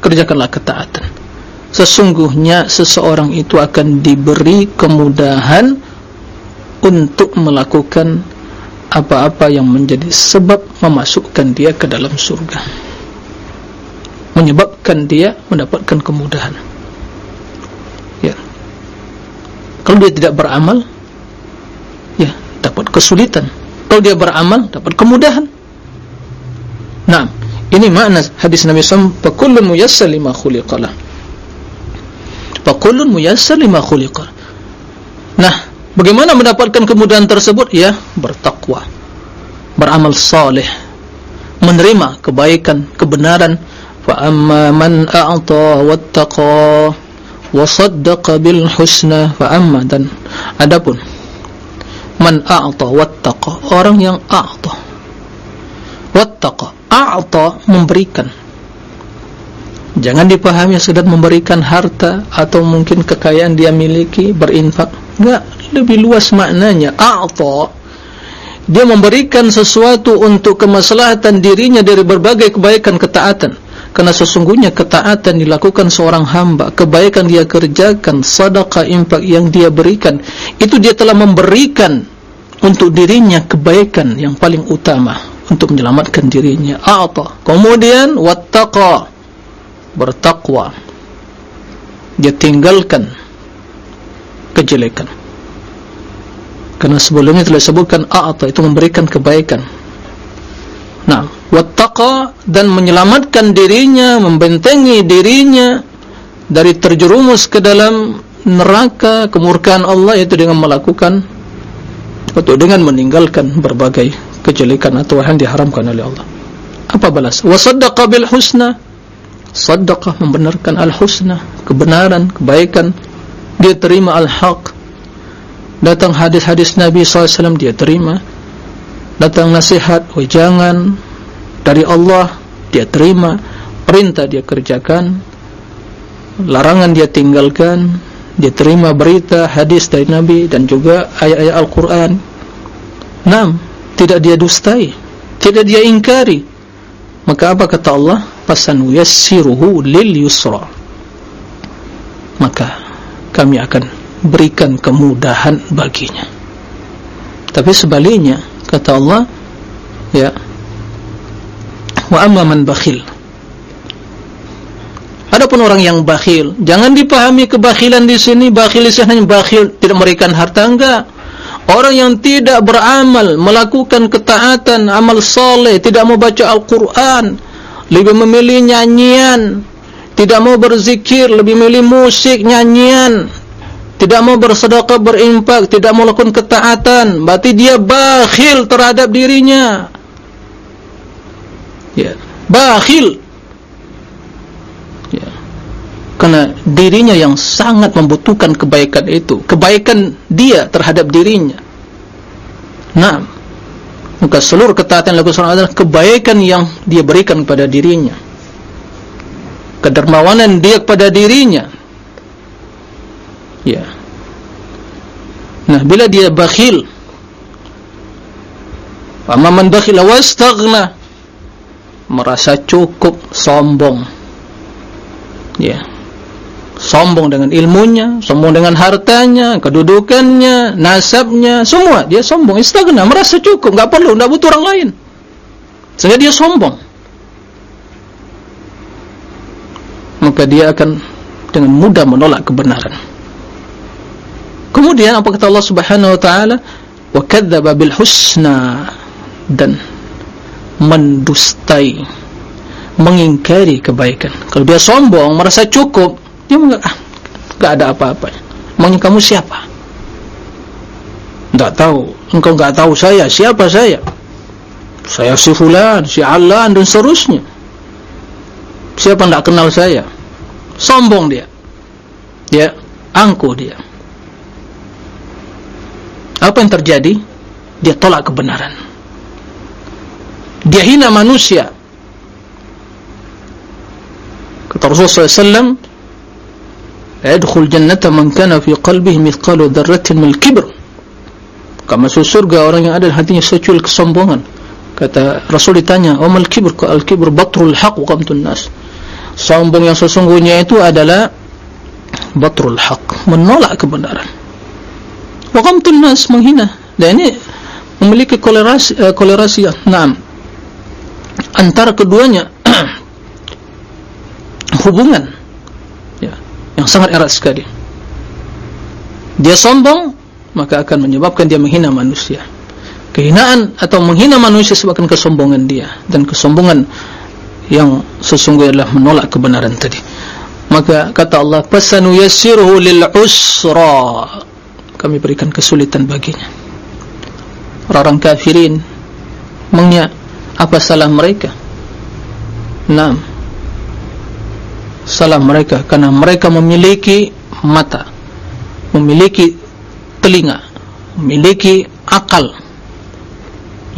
Kerjakanlah ketaatan. Sesungguhnya seseorang itu akan diberi kemudahan untuk melakukan apa-apa yang menjadi sebab memasukkan dia ke dalam surga. Menyebabkan dia mendapatkan kemudahan. Ya. Kalau dia tidak beramal ya dapat kesulitan. Kalau dia beramal dapat kemudahan. Nah ini makna hadis Nabi SAW Fakullun muyassar lima khuliqalah Fakullun muyassar lima khuliqalah Nah Bagaimana mendapatkan kemudahan tersebut? Ya bertakwa. Beramal salih Menerima kebaikan, kebenaran. Fa'amma man a'ta wattaqa Wasaddaqa bil husna Fa'amma dan. Adapun Man a'ta wattaqa Orang yang a'ta Wattaqa a'ta memberikan jangan dipahami sudah memberikan harta atau mungkin kekayaan dia miliki berinfak. Enggak lebih luas maknanya. A'ta. Dia memberikan sesuatu untuk kemaslahatan dirinya dari berbagai kebaikan ketaatan. Karena sesungguhnya ketaatan dilakukan seorang hamba kebaikan dia kerjakan sedekah infak yang dia berikan itu dia telah memberikan untuk dirinya kebaikan yang paling utama untuk menyelamatkan dirinya. A'ta. Kemudian wattaqa bertakwa. Dia tinggalkan kejelekan. Karena sebelumnya telah disebutkan a'ta itu memberikan kebaikan. Nah wattaqa dan menyelamatkan dirinya membentengi dirinya dari terjerumus ke dalam neraka kemurkaan Allah itu dengan melakukan atau dengan meninggalkan berbagai kejelekan atau yang diharamkan oleh Allah. Apa balas? Wasaddaqa bil husna saddaqah membenarkan al husna kebenaran kebaikan. Dia terima al haq datang hadis-hadis Nabi SAW dia terima. Datang nasihat wajangan dari Allah dia terima. Perintah dia kerjakan. Larangan dia tinggalkan. Dia terima berita hadis dari Nabi dan juga ayat-ayat Al-Quran. 6 tidak dia dustai tidak dia ingkari. Maka apa kata Allah pasan yassiruhu lil yusra maka kami akan berikan kemudahan baginya. Tapi sebaliknya kata Allah ya wa amma man bakhil. Adapun orang yang bakhil jangan dipahami kebakhilan di sini bakhil itu hanya bakhil tidak memberikan harta enggak. Orang yang tidak beramal, melakukan ketaatan, amal soleh, tidak mau baca Al-Quran, lebih memilih nyanyian, tidak mau berzikir, lebih memilih musik, nyanyian, tidak mau bersedekah, berimpak, tidak mau melakukan ketaatan, berarti dia bakhil terhadap dirinya. Ya, bakhil. Karena dirinya yang sangat membutuhkan kebaikan itu. Kebaikan dia terhadap dirinya. Nah maka seluruh ketaatan lagu seorang adalah kebaikan yang dia berikan kepada dirinya. Kedermawanan dia kepada dirinya. Ya. Nah bila dia bakhil amma man bakhila wastaghna merasa cukup sombong. Ya sombong dengan ilmunya sombong dengan hartanya kedudukannya nasabnya semua. Dia sombong. Istaghna merasa cukup. Enggak perlu enggak butuh orang lain. Sehingga dia sombong. Maka dia akan dengan mudah menolak kebenaran. Kemudian apa kata Allah Subhanahu wa taala? Wa kadzdzaba bil husna dan mendustai mengingkari kebaikan. Kalau dia sombong merasa cukup dia enggak ah, enggak ada apa-apa. Maunya kamu siapa? Enggak tahu. Engkau enggak tahu saya. Siapa saya? Saya si fulan si alan dan seterusnya. Siapa enggak kenal saya? Sombong dia. Ya angku dia. Apa yang terjadi? Dia tolak kebenaran. Dia hina manusia. Kata Rasulullah SAW yadkhul jannata man kana fi qalbihi mithqalu dzarratin min al-kibr. Kama surga orang yang ada hatinya secuil kesombongan. Kata Rasul ditanya wa mal kibr al-kibr batrul haq wa qamtun nas. Sombong yang sesungguhnya itu adalah batrul haq menolak kebenaran. Wa qamtun nas menghina. Dan ini memiliki kolerasi uh, kolerasi enam antara keduanya hubungan yang sangat erat sekali. Dia sombong maka akan menyebabkan dia menghina manusia. Kehinaan atau menghina manusia sebabkan kesombongan dia. Dan kesombongan yang sesungguhnya adalah menolak kebenaran tadi. Maka kata Allah pasanu yassiruhu lil usra kami berikan kesulitan baginya. Orang kafirin mengnya apa salah mereka? Enam salah mereka karena mereka memiliki mata memiliki telinga memiliki akal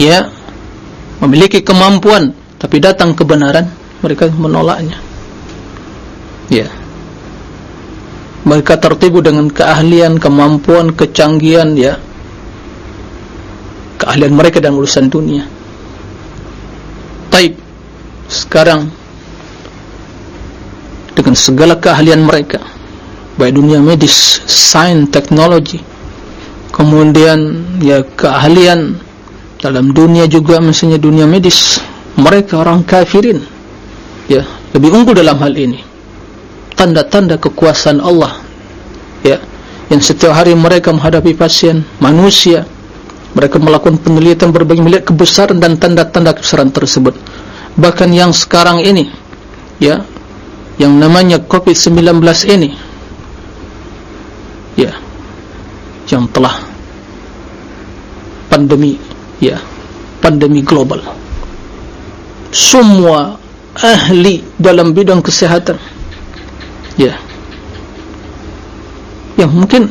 ya memiliki kemampuan tapi datang kebenaran mereka menolaknya. Ya. Mereka tertipu dengan keahlian kemampuan kecanggihan ya. Keahlian mereka dalam urusan dunia. Taib. Sekarang dengan segala keahlian mereka. Baik dunia medis, sains, teknologi. Kemudian ya keahlian dalam dunia juga misalnya dunia medis. Mereka orang kafirin. Ya lebih unggul dalam hal ini. Tanda-tanda kekuasaan Allah. Ya yang setiap hari mereka menghadapi pasien manusia. Mereka melakukan penelitian berbagai melihat kebesaran dan tanda-tanda kebesaran tersebut. Bahkan yang sekarang ini ya yang namanya COVID-19 ini. Ya. Yang telah pandemi ya. Pandemi global. Semua ahli dalam bidang kesehatan ya. Yang mungkin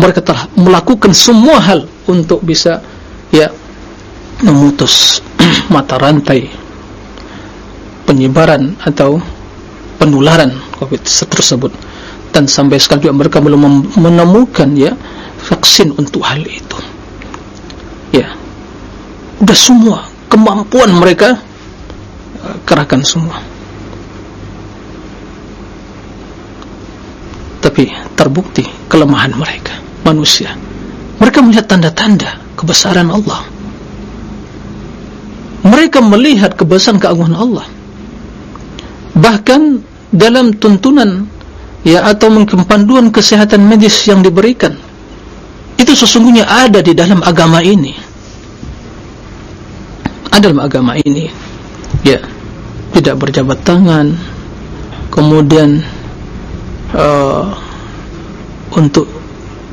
mereka telah melakukan semua hal untuk bisa ya memutus mata rantai penyebaran atau penularan COVID tersebut. Dan sampai sekarang juga mereka belum menemukan ya vaksin untuk hal itu. Ya. Sudah semua kemampuan mereka uh, kerahkan semua. Tapi terbukti kelemahan mereka manusia. Mereka melihat tanda-tanda kebesaran Allah. Mereka melihat kebesaran keagungan Allah. Bahkan dalam tuntunan ya atau mungkin panduan kesehatan medis yang diberikan itu sesungguhnya ada di dalam agama ini. Ada dalam agama ini ya tidak berjabat tangan kemudian uh, untuk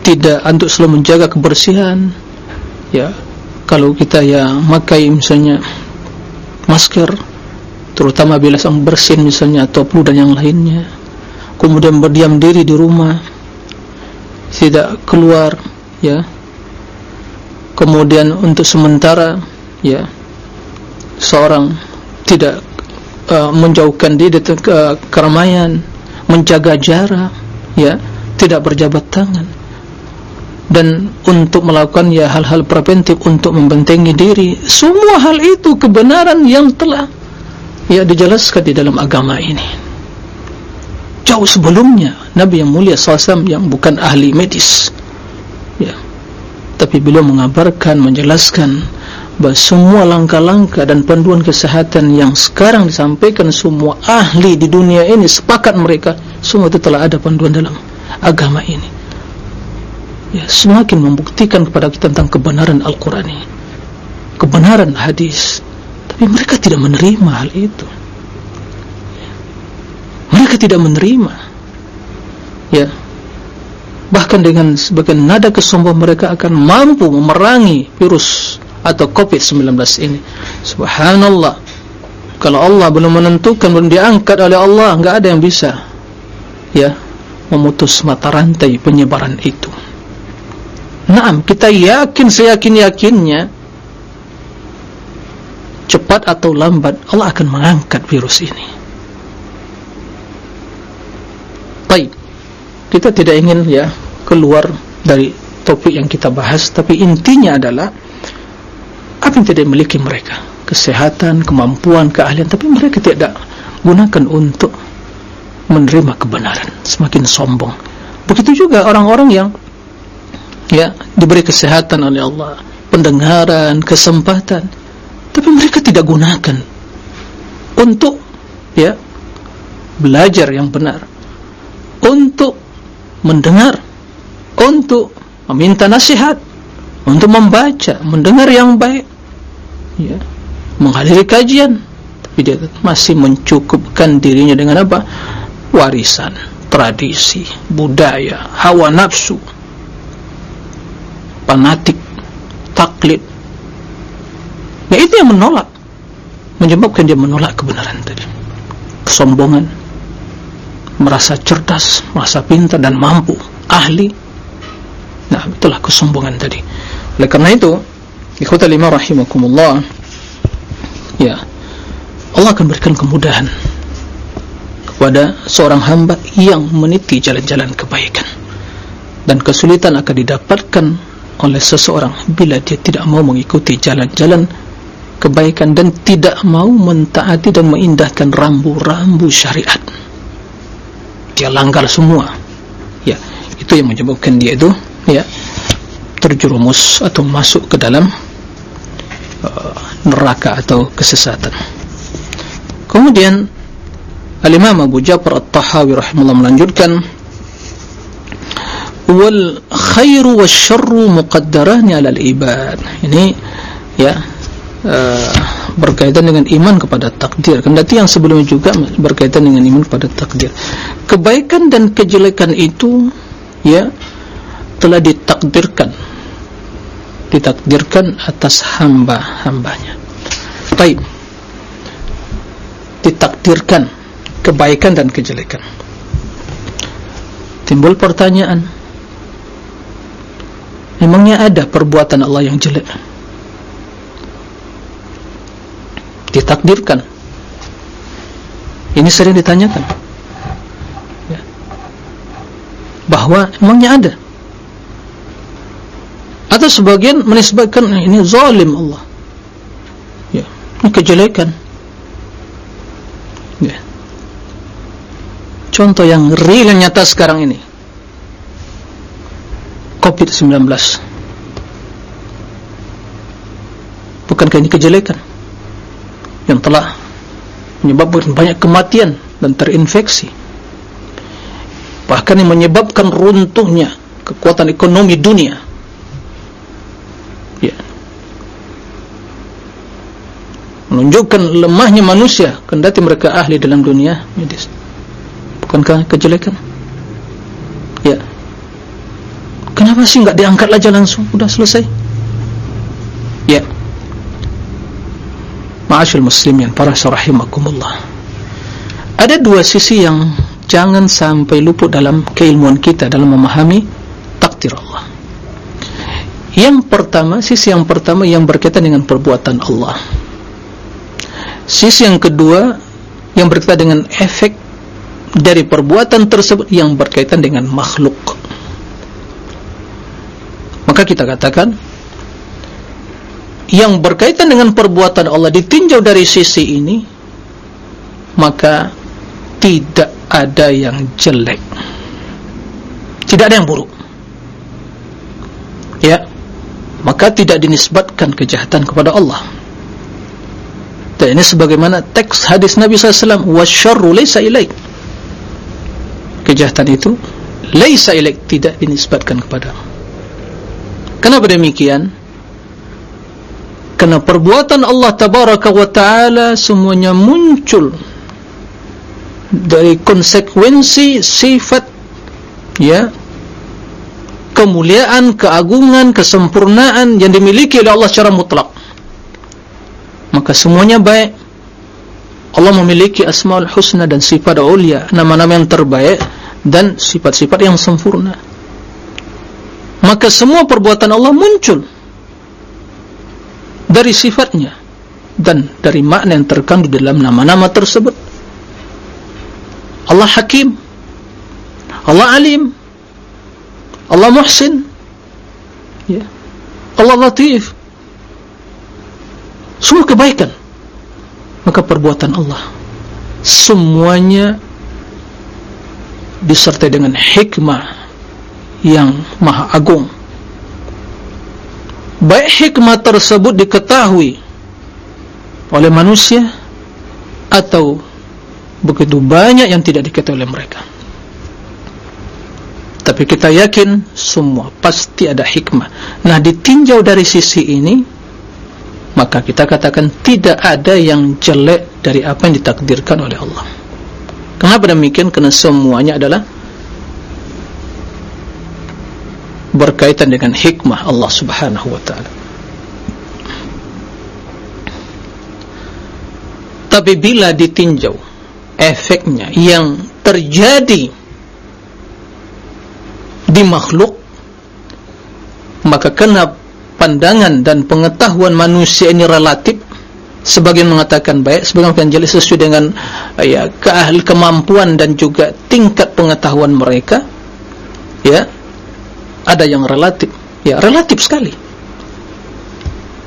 tidak untuk selalu menjaga kebersihan ya kalau kita ya makai misalnya masker terutama bila sang bersin misalnya atau flu dan yang lainnya. Kemudian berdiam diri di rumah. Tidak keluar ya. Kemudian untuk sementara ya. Seorang tidak uh, menjauhkan diri dari uh, keramaian menjaga jarak ya. Tidak berjabat tangan. Dan untuk melakukan ya hal-hal preventif untuk membentengi diri semua hal itu kebenaran yang telah ya dijelaskan di dalam agama ini. Jauh sebelumnya Nabi yang mulia SAW yang bukan ahli medis. Ya. Tapi beliau mengabarkan menjelaskan bahawa semua langkah-langkah dan panduan kesehatan yang sekarang disampaikan semua ahli di dunia ini sepakat mereka semua itu telah ada panduan dalam agama ini. Ya semakin membuktikan kepada kita tentang kebenaran Al-Quran ini. Kebenaran hadis tapi mereka tidak menerima hal itu. Mereka tidak menerima. Ya. Bahkan dengan sebagian nada kesombongan mereka akan mampu memerangi virus atau COVID-19 ini. Subhanallah. Kalau Allah belum menentukan belum diangkat oleh Allah enggak ada yang bisa ya memutus mata rantai penyebaran itu. Naam kita yakin seyakin-yakinnya cepat atau lambat Allah akan mengangkat virus ini. Baik. Kita tidak ingin ya keluar dari topik yang kita bahas tapi intinya adalah apa yang tidak memiliki mereka? Kesehatan, kemampuan, keahlian tapi mereka tidak gunakan untuk menerima kebenaran. Semakin sombong. Begitu juga orang-orang yang ya diberi kesehatan oleh Allah. Pendengaran, kesempatan tapi mereka tidak gunakan untuk ya belajar yang benar. Untuk mendengar untuk meminta nasihat untuk membaca, mendengar yang baik ya, menghadiri kajian. Tapi dia masih mencukupkan dirinya dengan apa? warisan, tradisi, budaya, hawa nafsu fanatik taklid ya itu yang menolak. Menyebabkan dia menolak kebenaran tadi. Kesombongan merasa cerdas, merasa pintar dan mampu ahli. Nah itulah kesombongan tadi. Oleh karena itu ikhwata lima rahimakumullah ya Allah akan berikan kemudahan kepada seorang hamba yang meniti jalan-jalan kebaikan dan kesulitan akan didapatkan oleh seseorang bila dia tidak mau mengikuti jalan-jalan kebaikan dan tidak mau mentaati dan mengindahkan rambu-rambu syariat. Dia langgar semua. Ya itu yang menyebabkan dia itu ya terjerumus atau masuk ke dalam uh, neraka atau kesesatan. Kemudian al-imam Abu Ja'far At-Tahawi rahimahullah melanjutkan wal khairu wasyarru muqaddarani 'ala al-ibad ini ya uh, berkaitan dengan iman kepada takdir. Kendati yang sebelumnya juga berkaitan dengan iman kepada takdir. Kebaikan dan kejelekan itu ya telah ditakdirkan. Ditakdirkan atas hamba-hambanya. Baik. Ditakdirkan kebaikan dan kejelekan. Timbul pertanyaan. Memangnya ada perbuatan Allah yang jelek ditakdirkan. Ini sering ditanyakan. Ya. bahwa memangnya ada? Atau sebagian menisbatkan ini zalim Allah. Ya. Ini kejelekan. Ya. Contoh yang real nyata sekarang ini. COVID-19 bukankah ini kejelekan yang telah menyebabkan banyak kematian dan terinfeksi. Bahkan yang menyebabkan runtuhnya kekuatan ekonomi dunia. Ya. menunjukkan lemahnya manusia kendati mereka ahli dalam dunia medis bukankah kejelekan? Ya. Kenapa sih enggak diangkat aja langsung? Sudah selesai ma'asyul muslimin para surahimakumullah ada dua sisi yang jangan sampai luput dalam keilmuan kita dalam memahami takdir Allah. Yang pertama, sisi yang pertama yang berkaitan dengan perbuatan Allah. Sisi yang kedua yang berkaitan dengan efek dari perbuatan tersebut yang berkaitan dengan makhluk. Maka kita katakan yang berkaitan dengan perbuatan Allah ditinjau dari sisi ini maka tidak ada yang jelek. Tidak ada yang buruk. Ya. Maka tidak dinisbatkan kejahatan kepada Allah. Dan ini sebagaimana teks hadis Nabi SAW wasyarru laysa ilaik. Kejahatan itu laysa ilaik tidak dinisbatkan kepada. Kenapa demikian Karena perbuatan Allah tabaraka wa ta'ala semuanya muncul dari konsekuensi sifat ya kemuliaan, keagungan, kesempurnaan yang dimiliki oleh Allah secara mutlak. Maka semuanya baik. Allah memiliki asmaul husna dan sifat ulia, nama-nama yang terbaik dan sifat-sifat yang sempurna. Maka semua perbuatan Allah muncul dari sifatnya dan dari makna yang terkandung dalam nama-nama tersebut. Allah Hakim Allah Alim Allah Muhsin ya. Allah Latif. Semua kebaikan. Maka perbuatan Allah semuanya disertai dengan hikmah yang maha agung baik hikmah tersebut diketahui oleh manusia atau begitu banyak yang tidak diketahui oleh mereka. Tapi kita yakin semua pasti ada hikmah. Nah ditinjau dari sisi ini maka kita katakan tidak ada yang jelek dari apa yang ditakdirkan oleh Allah. Kenapa demikian? kerana semuanya adalah berkaitan dengan hikmah Allah subhanahu wa ta'ala. Tapi bila ditinjau efeknya yang terjadi di makhluk maka kena pandangan dan pengetahuan manusia ini relatif sebagian mengatakan baik sebagian mengatakan jelas sesuai dengan ya keahli kemampuan dan juga tingkat pengetahuan mereka ya ada yang relatif. Ya relatif sekali.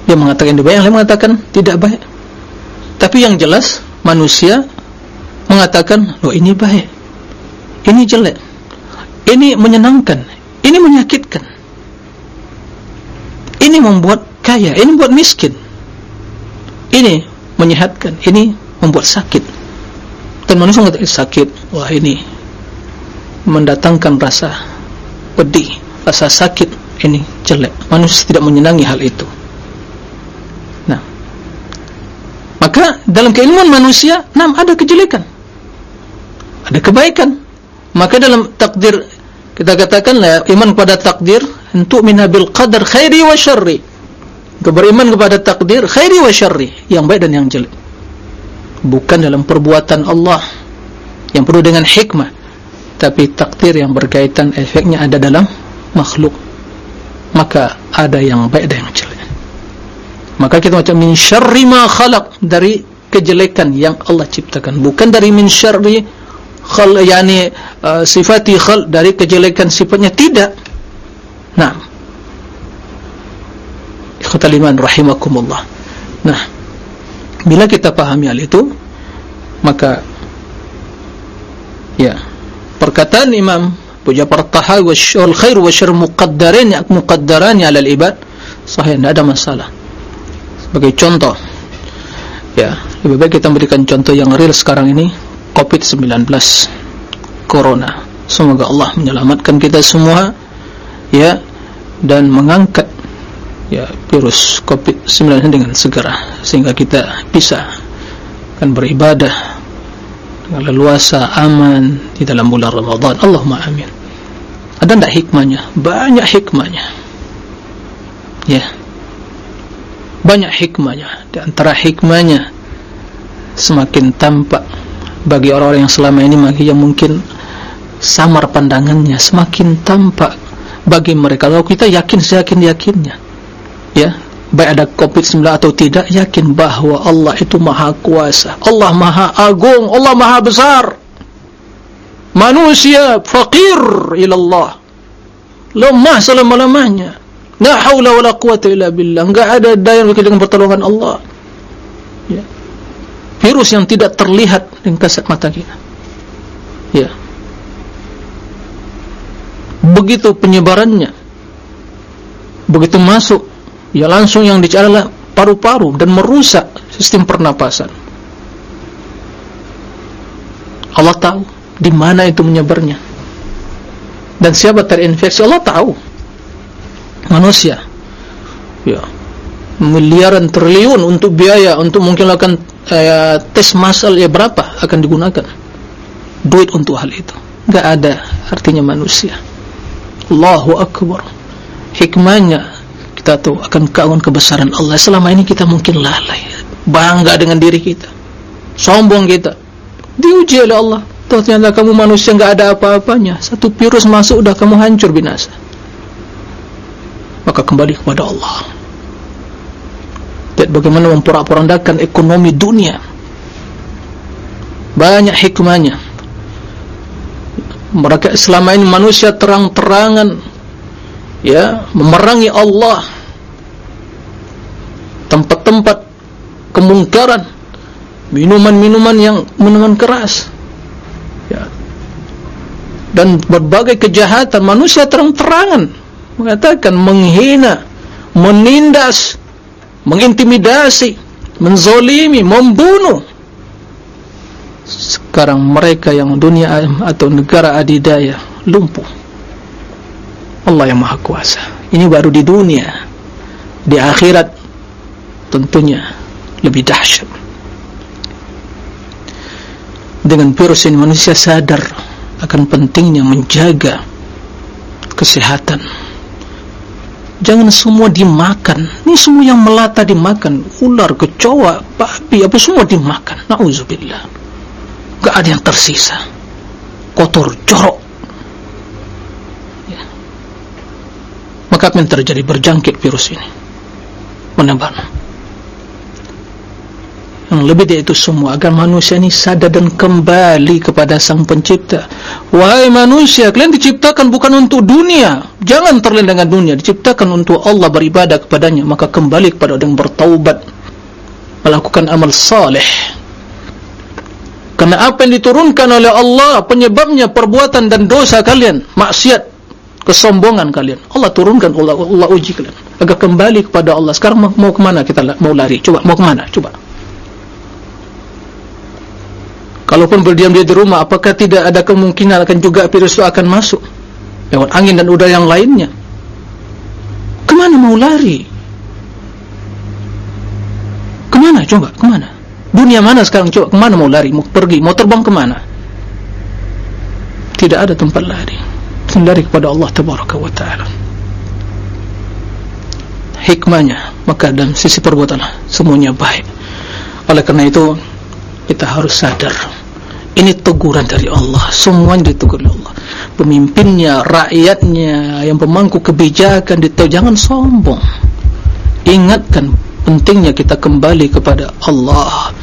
Dia mengatakan ini baik lain mengatakan tidak baik. Tapi yang jelas manusia mengatakan loh ini baik. Ini jelek. Ini menyenangkan. Ini menyakitkan. Ini membuat kaya. Ini membuat miskin. Ini menyehatkan. Ini membuat sakit. Dan manusia mengatakan sakit. Wah ini mendatangkan rasa pedih rasa sakit ini jelek. Manusia tidak menyenangi hal itu. Nah. Maka dalam keilmuan manusia enam ada kejelekan. Ada kebaikan. Maka dalam takdir kita katakanlah iman kepada takdir untuk minabil qadar khairi wa syarri. Beriman kepada takdir khairi wa syarri yang baik dan yang jelek. Bukan dalam perbuatan Allah yang perlu dengan hikmah tapi takdir yang berkaitan efeknya ada dalam makhluk maka ada yang baik dan yang jelek. Maka kita macam min syarri ma khalaq dari kejelekan yang Allah ciptakan. Bukan dari min syarri khal yani uh, sifati khal dari kejelekan sifatnya tidak. Nah ikhwatal iman rahimakumullah. Nah bila kita pahami hal itu maka ya perkataan imam puja partaha wa syul khair wa syarr muqaddarin muqaddaran ya lil ibad. Sahih tidak ada masalah. Sebagai contoh. Ya lebih baik kita berikan contoh yang real sekarang ini. COVID-19 corona. Semoga Allah menyelamatkan kita semua ya dan mengangkat ya virus COVID-19 dengan segera. Sehingga kita bisa kan beribadah leluasa aman di dalam bulan Ramadan. Allahumma amin. Ada tidak hikmahnya? banyak hikmahnya. Ya. Banyak hikmahnya. Di antara hikmahnya semakin tampak bagi orang-orang yang selama ini yang mungkin samar pandangannya semakin tampak bagi mereka. Kalau kita yakin seyakin yakinnya ya baik ada COVID-19 atau tidak yakin bahawa Allah itu maha kuasa. Allah maha agung Allah maha besar. Manusia fakir ilallah. Lemah selama-lamanya. La hawla wa la quwata illa billah. Enggak ada daya dengan pertolongan Allah. Ya. virus yang tidak terlihat dengan kasat mata kita. Ya. Begitu penyebarannya. Begitu masuk ya langsung yang dicari adalah paru-paru dan merusak sistem pernapasan. Allah tahu di mana itu menyebarnya. Dan siapa terinfeksi? Allah tahu. Manusia. Ya. Miliaran triliun untuk biaya untuk mungkin lakukan eh, tes massal ya berapa akan digunakan? Duit untuk hal itu. Enggak ada artinya manusia. Allahu Akbar. Hikmahnya kita tahu akan keagungan kebesaran Allah. Selama ini kita mungkin lalai. Bangga dengan diri kita. Sombong kita. Diuji oleh Allah. Ternyata kamu manusia enggak ada apa-apanya. Satu virus masuk sudah kamu hancur binasa. Maka kembali kepada Allah. Lihat bagaimana memporak-porandakan ekonomi dunia. Banyak hikmahnya. Mereka selama ini manusia terang-terangan ya memerangi Allah. Tempat-tempat kemungkaran. Minuman-minuman yang minuman keras. Ya. Dan berbagai kejahatan manusia terang-terangan. Mengatakan menghina menindas mengintimidasi menzolimi membunuh. Sekarang mereka yang dunia atau negara adidaya lumpuh Allah yang maha kuasa. Ini baru di dunia. Di akhirat tentunya lebih dahsyat. Dengan virus ini manusia sadar akan pentingnya menjaga kesehatan. Jangan semua dimakan. Ini semua yang melata dimakan. Ular, kecoa, babi apa semua dimakan. Na'udzubillah gak ada yang tersisa. Kotor, jorok maka apa yang terjadi berjangkit virus ini. Menebar yang lebih dari itu semua agar manusia ini sadar dan kembali kepada sang pencipta. Wahai manusia kalian diciptakan bukan untuk dunia. Jangan terlena dengan dunia. Diciptakan untuk Allah beribadah kepadanya. Maka kembali kepada dan bertaubat. Melakukan amal saleh. Kerana apa yang diturunkan oleh Allah penyebabnya perbuatan dan dosa kalian. Maksiat kesombongan kalian. Allah turunkan Allah, Allah uji kalian. Agar kembali kepada Allah. Sekarang mau, mau kemana kita mau lari? Coba mau kemana? Coba kalaupun berdiam di rumah apakah tidak ada kemungkinan akan juga virus itu akan masuk? Lewat angin dan udara yang lainnya. Kemana mau lari? Kemana coba kemana? Dunia mana sekarang? Coba kemana mau lari? Mau pergi? Mau terbang kemana? Tidak ada tempat lari kembali kepada Allah Tabaraka wa Ta'ala. Hikmahnya maka dalam sisi perbuatan semuanya baik. Oleh karena itu kita harus sadar. Ini teguran dari Allah. Semuanya ditegur oleh Allah. Pemimpinnya, rakyatnya yang pemangku kebijakan ditahu jangan sombong. Ingatkan pentingnya kita kembali kepada Allah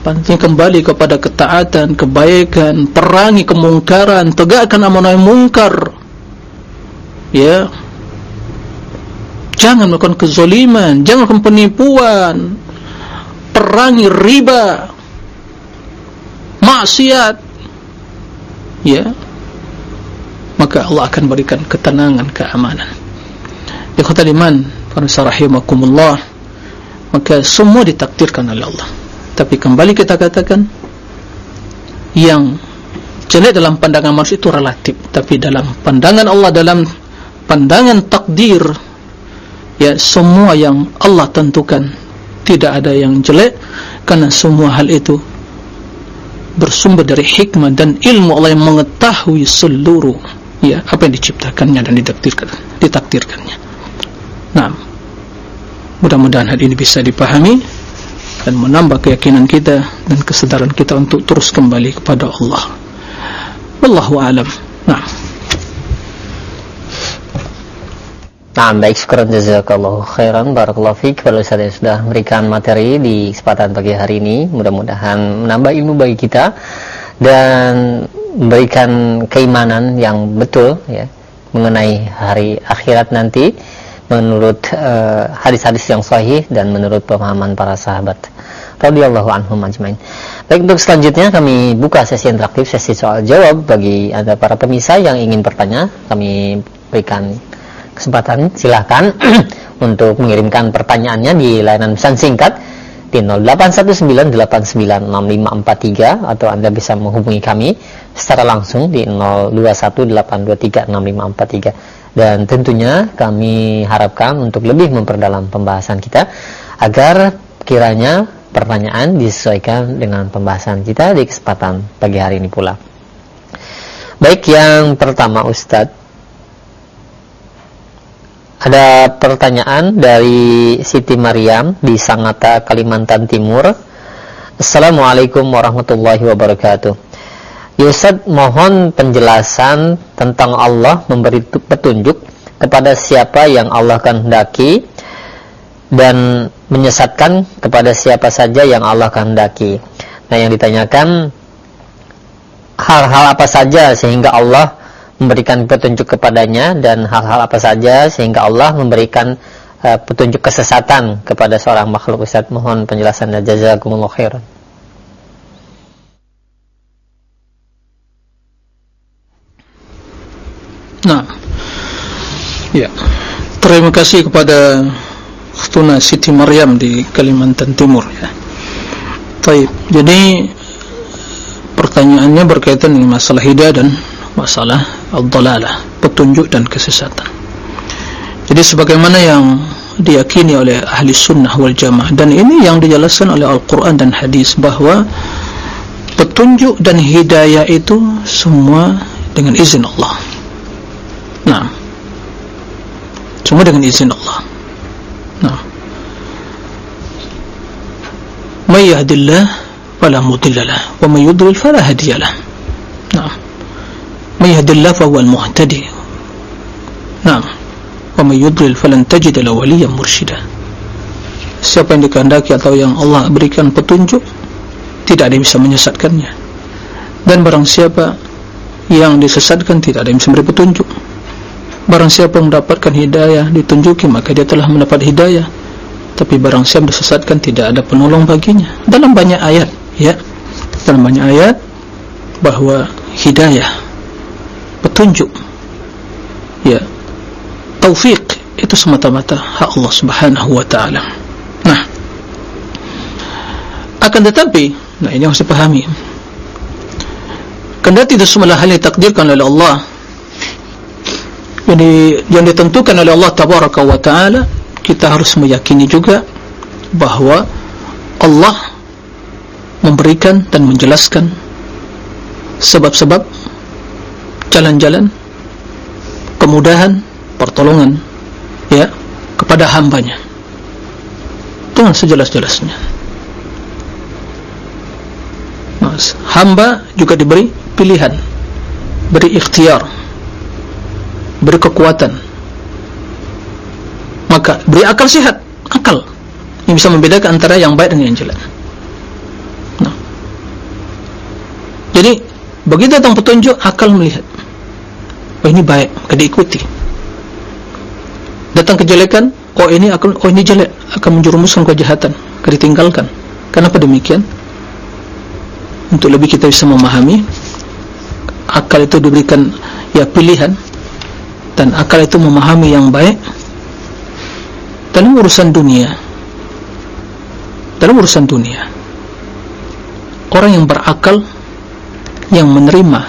penting kembali kepada ketaatan, kebaikan, perangi kemungkaran, tegakkan amanah mungkar. Ya. Jangan melakukan kezaliman, jangan melakukan penipuan. Perangi riba. Maksiat. Ya. Maka Allah akan berikan ketenangan, keamanan. Ikhwatal iman, para rahimakumullah. Maka semua ditakdirkan oleh Allah tapi kembali kita katakan yang jelek dalam pandangan manusia itu relatif. Tapi dalam pandangan Allah dalam pandangan takdir ya semua yang Allah tentukan tidak ada yang jelek karena semua hal itu bersumber dari hikmah dan ilmu Allah yang mengetahui seluruh ya apa yang diciptakannya dan ditakdirkan ditakdirkannya. Nah mudah-mudahan hal ini bisa dipahami dan menambah keyakinan kita dan kesadaran kita untuk terus kembali kepada Allah. Wallahu a'lam. Nah. Nah, baik syukur jazakallahu khairan barakallahu fiik kalau saya sudah memberikan materi di kesempatan pagi hari ini mudah-mudahan menambah ilmu bagi kita dan memberikan keimanan yang betul ya mengenai hari akhirat nanti menurut eh, hadis-hadis uh, yang sahih dan menurut pemahaman para sahabat radhiyallahu anhum ajmain. Baik untuk selanjutnya kami buka sesi interaktif sesi soal jawab bagi Anda para pemirsa yang ingin bertanya kami berikan kesempatan silahkan untuk mengirimkan pertanyaannya di layanan pesan singkat di 0819896543 atau Anda bisa menghubungi kami secara langsung di 0218236543 dan tentunya kami harapkan untuk lebih memperdalam pembahasan kita agar kiranya pertanyaan disesuaikan dengan pembahasan kita di kesempatan pagi hari ini pula. Baik yang pertama Ustadz ada pertanyaan dari Siti Maryam di Sangatta, Kalimantan Timur. Assalamualaikum warahmatullahi wabarakatuh. Yusuf mohon penjelasan tentang Allah memberi petunjuk kepada siapa yang Allah kehendaki dan menyesatkan kepada siapa saja yang Allah kehendaki. Nah, yang ditanyakan hal-hal apa saja sehingga Allah memberikan petunjuk kepadanya dan hal-hal apa saja sehingga Allah memberikan uh, petunjuk kesesatan kepada seorang makhluk Ustaz mohon penjelasannya jazakumullah khairan Nah Ya Terima kasih kepada Tuna Siti Maryam di Kalimantan Timur ya. Taib. Jadi pertanyaannya berkaitan dengan masalah hidayah dan masalah al-dalalah, petunjuk dan kesesatan. Jadi sebagaimana yang diyakini oleh ahli sunnah wal jamaah dan ini yang dijelaskan oleh Al-Quran dan hadis bahawa petunjuk dan hidayah itu semua dengan izin Allah. Nah, semua dengan izin Allah. Nah, may yahdillah fala mudhillalah wa may yudlil fala hadiyalah. Nah, may yahdillah fa huwal muhtadi. Nah. Wa may yudlil falan tajid lahu waliyan mursyida. Siapa yang dikehendaki atau yang Allah berikan petunjuk tidak ada yang bisa menyesatkannya. Dan barang siapa yang disesatkan tidak ada yang bisa memberi petunjuk barang siapa mendapatkan hidayah ditunjuki maka dia telah mendapat hidayah. Tapi barang siapa disesatkan tidak ada penolong baginya. Dalam banyak ayat ya. Dalam banyak ayat bahawa hidayah petunjuk ya. Taufik itu semata-mata hak Allah subhanahu wa ta'ala. Nah. Akan tetapi nah ini harus dipahami. Kendati itu semua hal yang ditakdirkan oleh Allah yang, yang ditentukan oleh Allah tabaraka wa ta'ala kita harus meyakini juga bahawa Allah memberikan dan menjelaskan sebab-sebab jalan-jalan kemudahan pertolongan ya kepada hambanya. Dengan sejelas-jelasnya. Hamba juga diberi pilihan beri ikhtiar beri kekuatan maka beri akal sihat akal. Yang bisa membedakan antara yang baik dan yang jelek. Nah. jadi begitu datang petunjuk akal melihat. Oh ini baik, akan diikuti datang kejelekan oh ini akan oh ini jelek akan menjurumuskan kejahatan akan ditinggalkan. Kenapa demikian? Untuk lebih kita bisa memahami akal itu diberikan ya pilihan dan akal itu memahami yang baik dalam urusan dunia. Dalam urusan dunia. Orang yang berakal yang menerima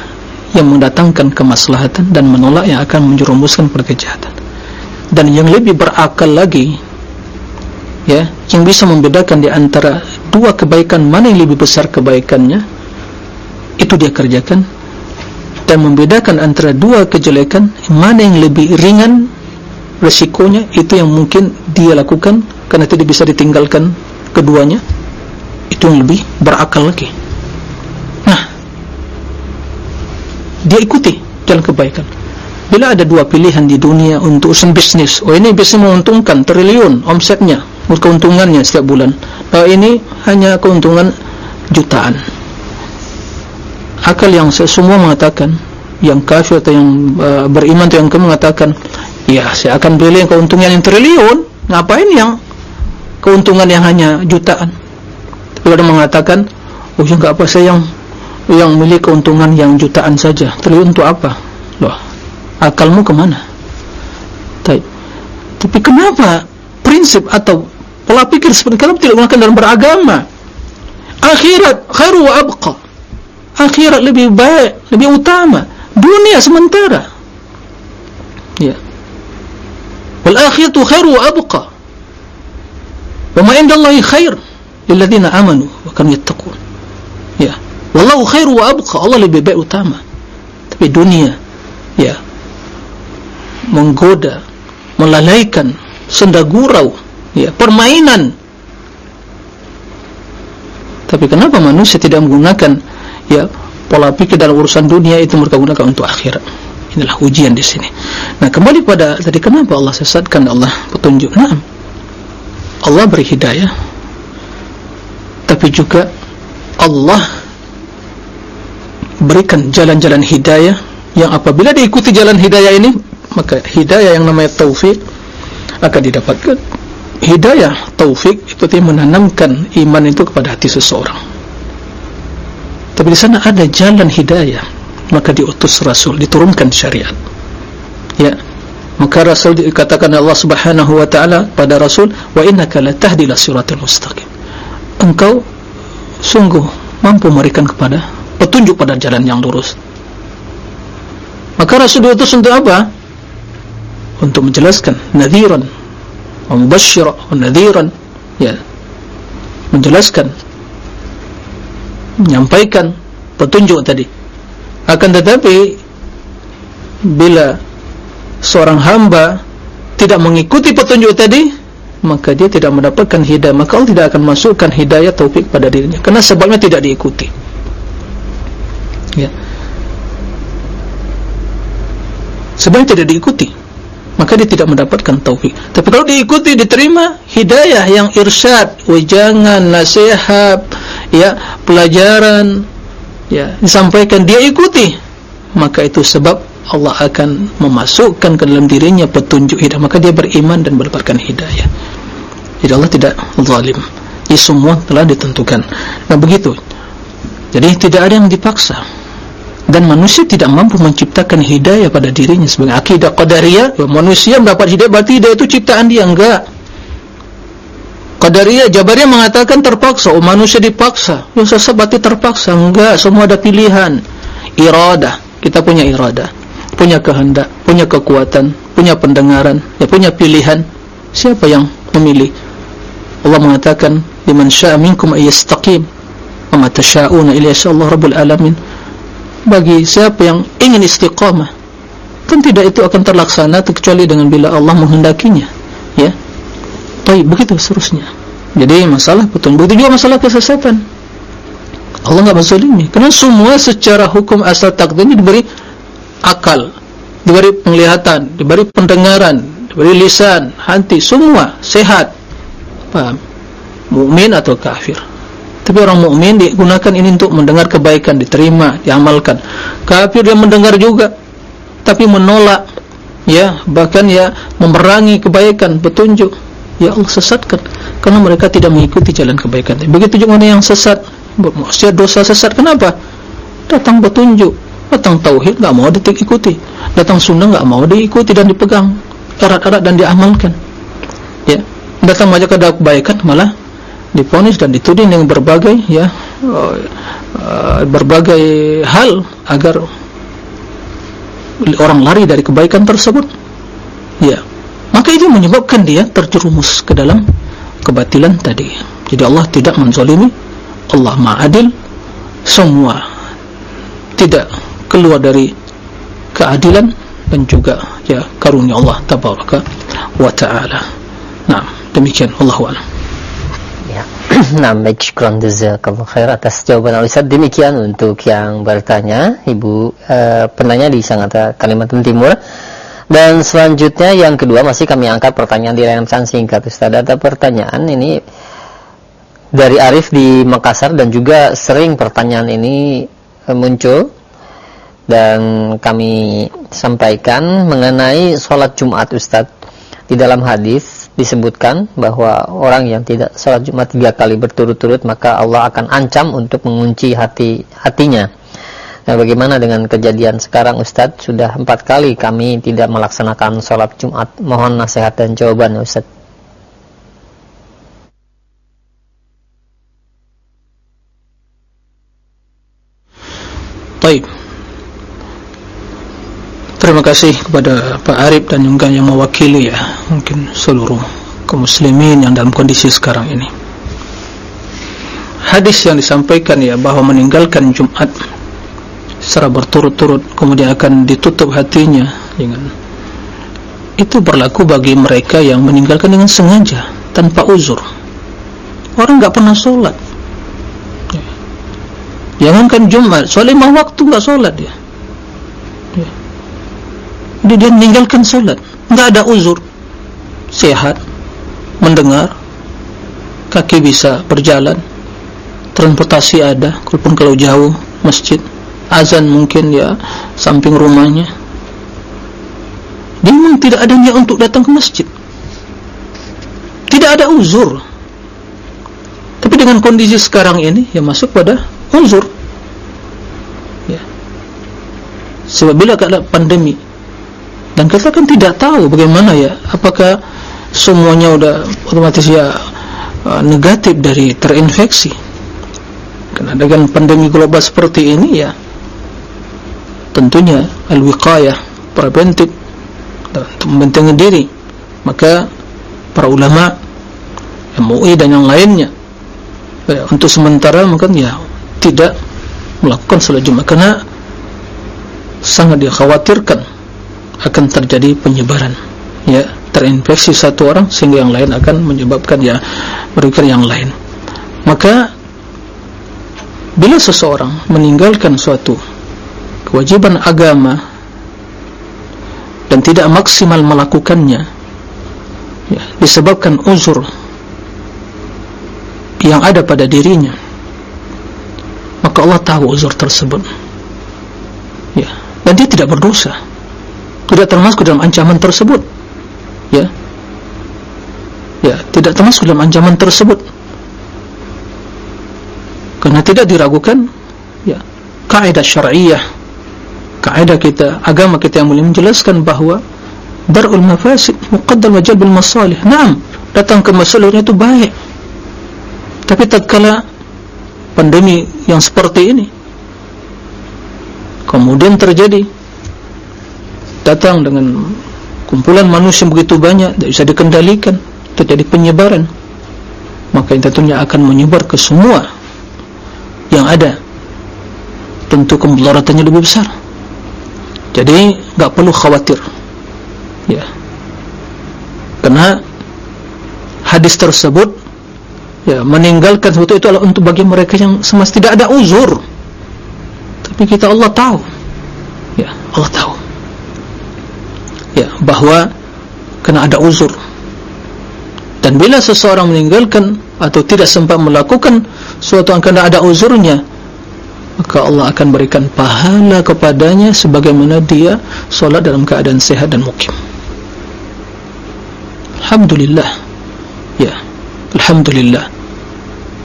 yang mendatangkan kemaslahatan dan menolak yang akan menjerumuskan kejahatan dan yang lebih berakal lagi ya yang bisa membedakan di antara dua kebaikan mana yang lebih besar kebaikannya itu dia kerjakan dan membedakan antara dua kejelekan mana yang lebih ringan resikonya itu yang mungkin dia lakukan karena tidak bisa ditinggalkan keduanya itu yang lebih berakal lagi. Dia ikuti jalan kebaikan. Bila ada dua pilihan di dunia untuk urusan bisnis oh ini bisnis menguntungkan triliun omsetnya keuntungannya setiap bulan oh ini hanya keuntungan jutaan akal yang semua mengatakan yang kafir atau yang uh, beriman atau yang kafir mengatakan ya saya akan beli yang keuntungan yang triliun. Ngapain yang keuntungan yang hanya jutaan? Tapi ada mengatakan oh ya enggak apa saya yang yang milik keuntungan yang jutaan saja. Triliun untuk apa? Loh akalmu kemana? Taip. tapi kenapa prinsip atau pola pikir seperti kamu tidak menggunakan dalam beragama? Akhirat khairu wa abqa akhirat lebih baik lebih utama. Dunia sementara. Ya. Wal akhiratu khairu abqa. Wa ma inda Allahi khair lilladhina amanu wa kanu yattaqun. Ya. Wallahu khairu abqa. Allah lebih baik utama. Tapi dunia ya menggoda melalaikan senda gurau ya permainan. Tapi kenapa manusia tidak menggunakan ya pola pikir dalam urusan dunia itu mereka gunakan untuk akhirat. Inilah ujian di sini. Nah kembali pada tadi kenapa Allah sesatkan Allah? Petunjuk nah Allah beri hidayah. Tapi juga Allah berikan jalan-jalan hidayah yang apabila diikuti jalan hidayah ini maka hidayah yang namanya taufik akan didapatkan. Hidayah taufik itu menanamkan iman itu kepada hati seseorang tapi di sana ada jalan hidayah. Maka diutus rasul diturunkan syariat. Ya. Maka rasul dikatakan Allah Subhanahu wa taala pada rasul wa innaka latahdi ila siratal mustaqim. Engkau sungguh mampu memberikan kepada petunjuk pada jalan yang lurus. Maka rasul diutus untuk apa? Untuk menjelaskan nadhiran wa nadhiran. Ya. Menjelaskan menyampaikan petunjuk tadi. Akan tetapi bila seorang hamba tidak mengikuti petunjuk tadi maka dia tidak mendapatkan hidayah. Maka Allah tidak akan masukkan hidayah taufik pada dirinya. Karena sebabnya tidak diikuti. Ya. Sebabnya tidak diikuti. Maka dia tidak mendapatkan taufik. Tapi kalau diikuti diterima hidayah yang irsyad wajangan nasihat ya pelajaran ya disampaikan dia ikuti. Maka itu sebab Allah akan memasukkan ke dalam dirinya petunjuk hidayah. Maka dia beriman dan mendapatkan hidayah. Jadi Allah tidak zalim. Ini semua telah ditentukan. Nah begitu. Jadi tidak ada yang dipaksa. Dan manusia tidak mampu menciptakan hidayah pada dirinya sebagai akidah qadariyah. Manusia mendapat hidayah berarti hidayah itu ciptaan dia. Enggak Qadariyah, Jabariyah mengatakan terpaksa, oh manusia dipaksa. Ya sesat berarti terpaksa. Enggak, semua ada pilihan. Iradah, kita punya iradah. Punya kehendak, punya kekuatan, punya pendengaran, ya punya pilihan. Siapa yang memilih? Allah mengatakan, "Liman syaa'a minkum ay yastaqim, wa ma tasyaa'una illa Allah rabbul alamin." Bagi siapa yang ingin istiqamah, kan tidak itu akan terlaksana kecuali dengan bila Allah menghendakinya, ya. Baik, begitu seterusnya. Jadi masalah petunjuk itu juga masalah kesesatan. Allah enggak menzalimi karena semua secara hukum asal takdirnya diberi akal, diberi penglihatan, diberi pendengaran, diberi lisan, hati, semua sehat. Paham? Mukmin atau kafir. Tapi orang mukmin digunakan ini untuk mendengar kebaikan, diterima, diamalkan. Kafir dia mendengar juga tapi menolak ya, bahkan ya memerangi kebaikan, petunjuk ya Allah sesatkan. Karena mereka tidak mengikuti jalan kebaikan begitu juga orang yang sesat? Maksudnya dosa sesat kenapa? Datang petunjuk datang tauhid enggak mau diikuti datang sunnah enggak mau diikuti dan dipegang. Erat-erat dan diamalkan. Ya. Datang banyak kebaikan malah diponis dan dituding dengan berbagai ya uh, berbagai hal agar orang lari dari kebaikan tersebut. Ya maka itu menyebabkan dia terjerumus ke dalam kebatilan tadi. Jadi Allah tidak menzalimi Allah ma'adil semua tidak keluar dari keadilan dan juga ya karunia Allah tabaraka wa ta'ala. Nah demikian. Allah wa'ala ya. Nah, baik. Syukran. Jazakallahu khair atas jawaban Ustaz. Demikian untuk yang bertanya, Ibu uh, penanya di Sangatta Kalimantan Timur. Dan selanjutnya yang kedua masih kami angkat pertanyaan di layanan pesan singkat Ustaz. Ada pertanyaan ini dari Arif di Makassar dan juga sering pertanyaan ini uh, muncul dan kami sampaikan mengenai sholat Jumat Ustaz. Di dalam hadis disebutkan bahwa orang yang tidak sholat Jumat tiga kali berturut-turut maka Allah akan ancam untuk mengunci hati hatinya. Nah, bagaimana dengan kejadian sekarang Ustadz? Sudah empat kali kami tidak melaksanakan sholat Jumat. Mohon nasihat dan jawaban Ustadz. Baik. Terima kasih kepada Pak Arif dan juga yang mewakili ya, mungkin seluruh kaum muslimin yang dalam kondisi sekarang ini. Hadis yang disampaikan ya bahwa meninggalkan Jumat secara berturut-turut kemudian akan ditutup hatinya dengan itu berlaku bagi mereka yang meninggalkan dengan sengaja tanpa uzur. Orang enggak pernah sholat. Ya. Jangankan Jumat, soal lima waktu enggak sholat dia. Ya dia, dia meninggalkan sholat tidak ada uzur sehat mendengar kaki bisa berjalan transportasi ada walaupun kalau jauh masjid azan mungkin ya samping rumahnya. Dia memang tidak ada niat untuk datang ke masjid. Tidak ada uzur. Tapi dengan kondisi sekarang ini ya masuk pada uzur. Ya. Sebab bila keadaan pandemi dan kita kan tidak tahu bagaimana ya apakah semuanya sudah otomatis ya uh, negatif dari terinfeksi. Karena dengan pandemi global seperti ini ya tentunya al-wiqayah preventif untuk membentengi diri maka para ulama MUI dan yang lainnya ya, untuk sementara mungkin ya tidak melakukan salat jumat karena sangat dikhawatirkan akan terjadi penyebaran ya terinfeksi satu orang sehingga yang lain akan menyebabkan ya merugikan yang lain. Maka bila seseorang meninggalkan suatu kewajiban agama dan tidak maksimal melakukannya ya, disebabkan uzur yang ada pada dirinya maka Allah tahu uzur tersebut. Ya dan dia tidak berdosa. Tidak termasuk dalam ancaman tersebut. Ya. Ya tidak termasuk dalam ancaman tersebut. Karena tidak diragukan ya kaidah syar'iyyah kaidah kita agama kita yang mulia menjelaskan bahawa darul mafasid muqaddam wa jalbul masalih. Na'am datang ke masalah itu baik. Tapi tatkala pandemi yang seperti ini kemudian terjadi datang dengan kumpulan manusia begitu banyak tidak bisa dikendalikan terjadi penyebaran maka yang tentunya akan menyebar ke semua yang ada. Tentu kemudaratannya lebih besar jadi tidak perlu khawatir. Ya. Karena hadis tersebut ya meninggalkan sesuatu itu adalah untuk bagi mereka yang semestinya tidak ada uzur. Tapi kita Allah tahu. Ya Allah tahu. Ya bahwa kena ada uzur. Dan bila seseorang meninggalkan atau tidak sempat melakukan suatu yang kena ada uzurnya maka Allah akan berikan pahala kepadanya sebagaimana dia solat dalam keadaan sehat dan mukim. Alhamdulillah. Ya Alhamdulillah.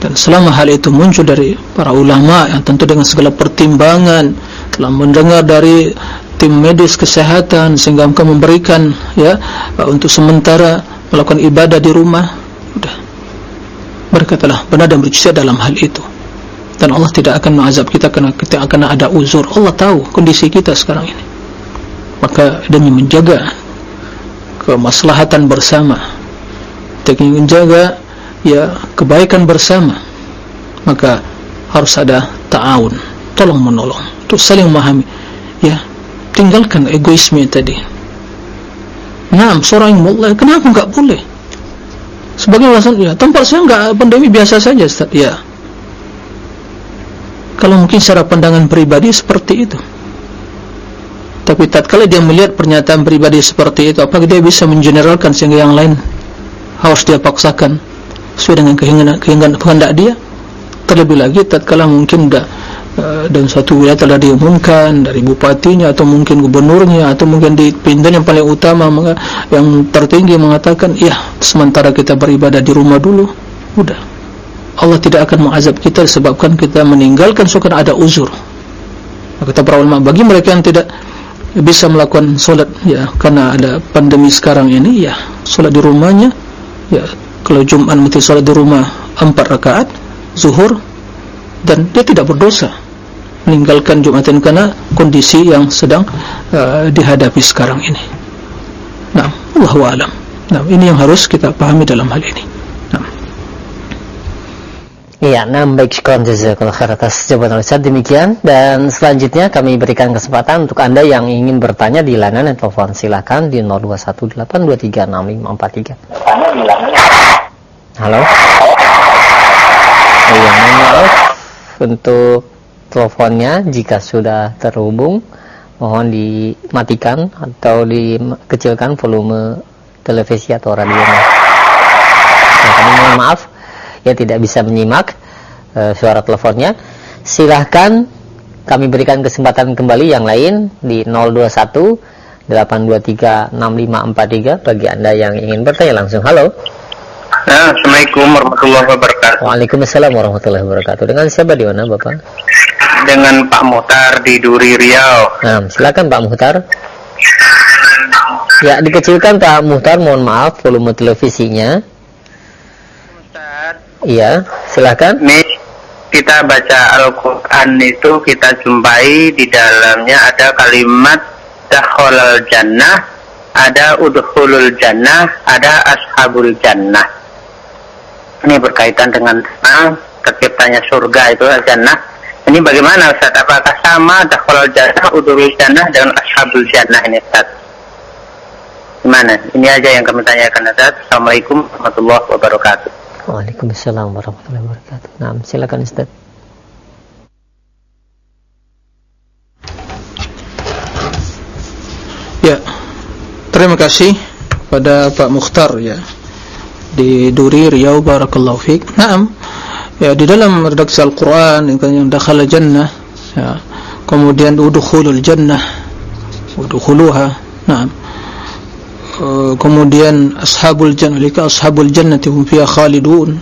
Dan selama hal itu muncul dari para ulama yang tentu dengan segala pertimbangan telah mendengar dari tim medis kesehatan sehingga mereka memberikan ya uh, untuk sementara melakukan ibadah di rumah sudah. Mereka telah benar dan berjaya dalam hal itu dan Allah tidak akan mengazab kita karena kita akan ada uzur Allah tahu kondisi kita sekarang ini maka demi menjaga kemaslahatan bersama demi menjaga ya kebaikan bersama maka harus ada ta'awun tolong menolong untuk saling memahami ya tinggalkan egoisme tadi. Nah, seorang yang mulai, kenapa enggak boleh? sebagai alasan ya tempat saya enggak pandemi biasa saja Ustaz ya kalau mungkin secara pandangan pribadi seperti itu. Tapi tatkala dia melihat pernyataan pribadi seperti itu apakah dia bisa mengeneralkan sehingga yang lain harus dia paksakan sesuai dengan keinginan kehendak dia? Terlebih lagi tatkala mungkin dah uh, dan satu wilayah telah diumumkan dari bupatinya atau mungkin gubernurnya atau mungkin di pimpinan yang paling utama yang tertinggi mengatakan ya sementara kita beribadah di rumah dulu sudah Allah tidak akan mengazab kita disebabkan kita meninggalkan sukan ada uzur kata para ulama bagi mereka yang tidak bisa melakukan solat ya karena ada pandemi sekarang ini ya solat di rumahnya ya kalau Jumat mesti salat di rumah empat rakaat zuhur dan dia tidak berdosa meninggalkan Jumatan karena kondisi yang sedang uh, dihadapi sekarang ini. Nah, Allahu a'lam. Nah, ini yang harus kita pahami dalam hal ini. Iya, nah baik sekolah jazakallah khair atas jawaban Ustaz demikian dan selanjutnya kami berikan kesempatan untuk Anda yang ingin bertanya di layanan telepon silakan di 0218236543. Tanya di layanan Halo. Mohon maaf untuk teleponnya jika sudah terhubung mohon dimatikan atau dikecilkan volume televisi atau radio. Nah, kami mohon maaf ya tidak bisa menyimak uh, suara teleponnya. Silahkan kami berikan kesempatan kembali yang lain di 021 823 6543 bagi Anda yang ingin bertanya langsung. Halo. Nah, Assalamualaikum warahmatullahi wabarakatuh. Waalaikumsalam warahmatullahi wabarakatuh. Dengan siapa di mana, Bapak? Dengan Pak Muhtar di Duri Riau. Nah, silakan Pak Muhtar. Ya, dikecilkan Pak Muhtar, mohon maaf volume televisinya. Iya, silakan. Nih, kita baca Al-Qur'an itu kita jumpai di dalamnya ada kalimat dakhalal jannah, ada udkhulul jannah, ada ashabul jannah ini berkaitan dengan terciptanya surga itu jannah ini bagaimana Ustaz? Apakah sama dakhul jannah udurul jannah dengan ashabul jannah ini Ustaz? Gimana? Ini aja yang kami tanyakan Ustaz. Assalamualaikum warahmatullahi wabarakatuh Waalaikumsalam warahmatullahi wabarakatuh nah silakan Ustaz ya terima kasih pada Pak Mukhtar ya di Duri Riau barakallahu fiik. Naam. Ya di dalam redaksi Al-Qur'an yang dakhala jannah ya. Kemudian udkhulul jannah. Udkhuluha. Naam. Uh, kemudian ashabul jannah lika ashabul jannati hum fiha khalidun.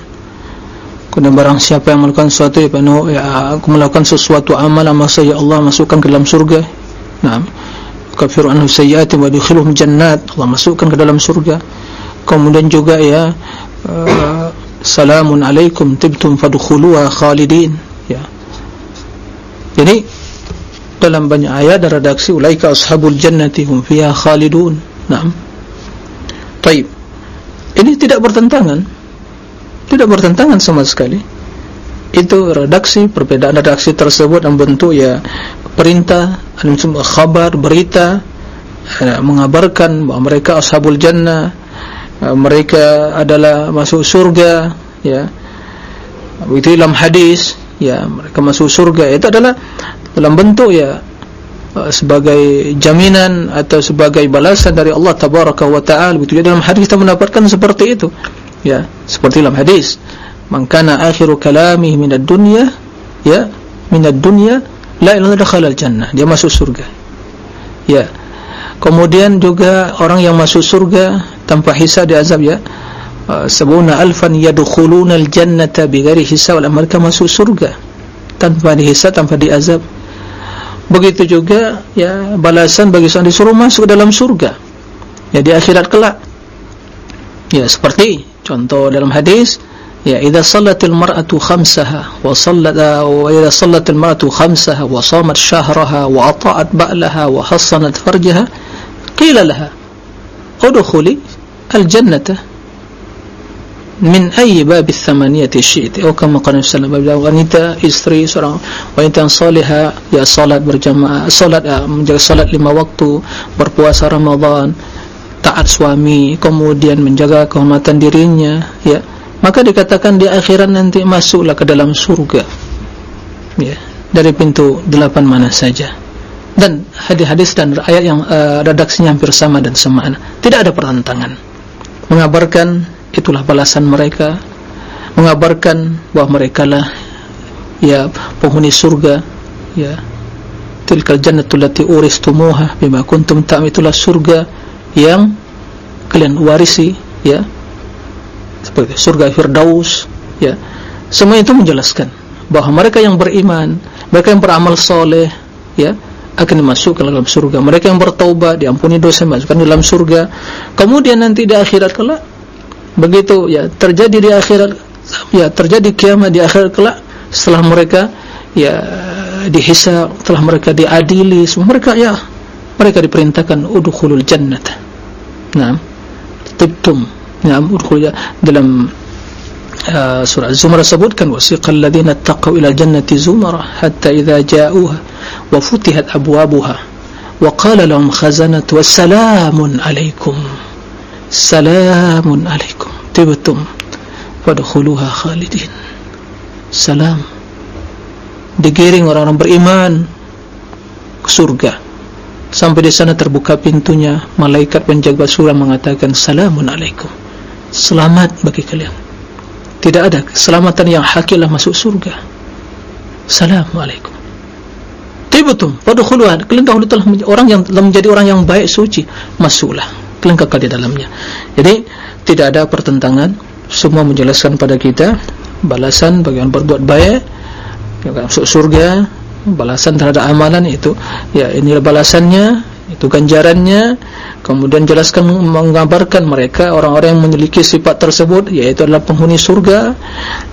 Kemudian barang siapa yang melakukan sesuatu ya, penuh, ya aku melakukan sesuatu amal maka ya Allah masukkan ke dalam surga. Naam. Kafiru anhu sayyi'ati wa adkhiluhum jannat. Allah masukkan ke dalam surga kemudian juga ya uh, salamun alaikum tibtum fadkhuluha khalidin ya jadi dalam banyak ayat dan redaksi ulaika ashabul jannati hum fiha khalidun na'am baik ini tidak bertentangan. Tidak bertentangan sama sekali. Itu redaksi perbedaan redaksi tersebut dalam bentuk ya perintah khabar berita ya, mengabarkan bahawa mereka ashabul jannah Uh, mereka adalah masuk surga ya. Itu dalam hadis ya mereka masuk surga. Itu adalah dalam bentuk ya sebagai jaminan atau sebagai balasan dari Allah tabaraka wa taala. Begitu dalam hadis kita mendapatkan seperti itu. Ya seperti dalam hadis man kana akhiru kalami min ad-dunya ya min ad-dunya la ilaha illa jannah dia masuk surga. Ya. Kemudian juga orang yang masuk surga tanpa hisab di azab ya. Uh, sabuna alfan yadkhuluna aljannata bighairi hisab. Wal mereka masuk surga tanpa dihisab tanpa diazab begitu juga ya balasan bagi seorang disuruh masuk dalam surga. Ya di akhirat kelak. Ya seperti contoh dalam hadis ya idza sallatil mar'atu khamsaha wa sallat wa idza sallatil mar'atu khamsaha wa shamat shahraha wa ata'at ba'laha wa hassanat farjaha qila laha udkhuli al-jannata min ayyi bab ats-thamaniyati syi'ti. Atau kama qala sallallahu alaihi wasallam wanita istri seorang wanita yang salihah ya salat berjamaah salat ya, menjaga salat lima waktu berpuasa Ramadan taat suami kemudian menjaga kehormatan dirinya ya. Maka dikatakan di akhirat nanti masuklah ke dalam surga. Ya dari pintu delapan mana saja. Dan hadis-hadis dan ayat yang uh, redaksinya hampir sama dan semakna tidak ada pertentangan. Mengabarkan itulah balasan mereka. Mengabarkan bahwa mereka lah ya penghuni surga ya. Tilkal jannatul lati uristumuha bima kuntum ta'am itulah surga yang kalian warisi ya. Seperti surga firdaus ya. Semua itu menjelaskan bahwa mereka yang beriman mereka yang beramal soleh ya akan dimasukkan dalam surga. Mereka yang bertaubat diampuni dosa masukkan dalam surga. Kemudian nanti di akhirat kelak begitu ya terjadi di akhirat ya terjadi kiamat di akhirat kelak setelah mereka ya dihisab telah mereka diadili semua mereka ya mereka diperintahkan udkhulul jannah nah tibtum. Nah udkhul dalam uh, surah zumar sebutkan wasiqal ladzina taqaw ila jannati zumar hatta idza ja'uha wa futihat abwabuha wa qala lahum khazanatu wassalamun alaikum salamun alaikum. Tibtum fadkhuluha khalidin. Salam. Digiring orang-orang beriman ke surga. Sampai di sana terbuka pintunya malaikat penjaga surga mengatakan salamun alaikum. Selamat bagi kalian. Tidak ada keselamatan yang hakilah masuk surga. Salamun alaikum. Tibutum padkhuluha kalian dahulu telah orang yang menjadi orang yang baik suci masuklah kalian kekal di dalamnya. Jadi tidak ada pertentangan. Semua menjelaskan pada kita balasan bagi yang berbuat baik masuk surga balasan terhadap amalan itu. Ya inilah balasannya itu ganjarannya. Kemudian jelaskan mengabarkan mereka orang-orang yang memiliki sifat tersebut yaitu adalah penghuni surga.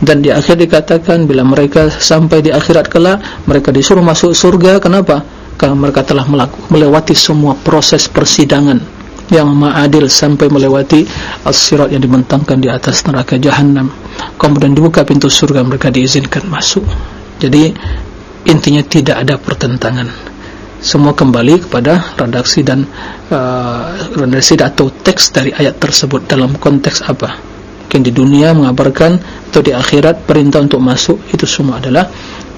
Dan di akhir dikatakan bila mereka sampai di akhirat kelak mereka disuruh masuk surga. Kenapa? karena mereka telah melewati semua proses persidangan yang ma'adil sampai melewati as-sirat yang dibentangkan di atas neraka jahannam kemudian dibuka pintu surga mereka diizinkan masuk jadi intinya tidak ada pertentangan. Semua kembali kepada redaksi dan uh, redaksi atau teks dari ayat tersebut dalam konteks apa. Mungkin di dunia mengabarkan atau di akhirat perintah untuk masuk itu semua adalah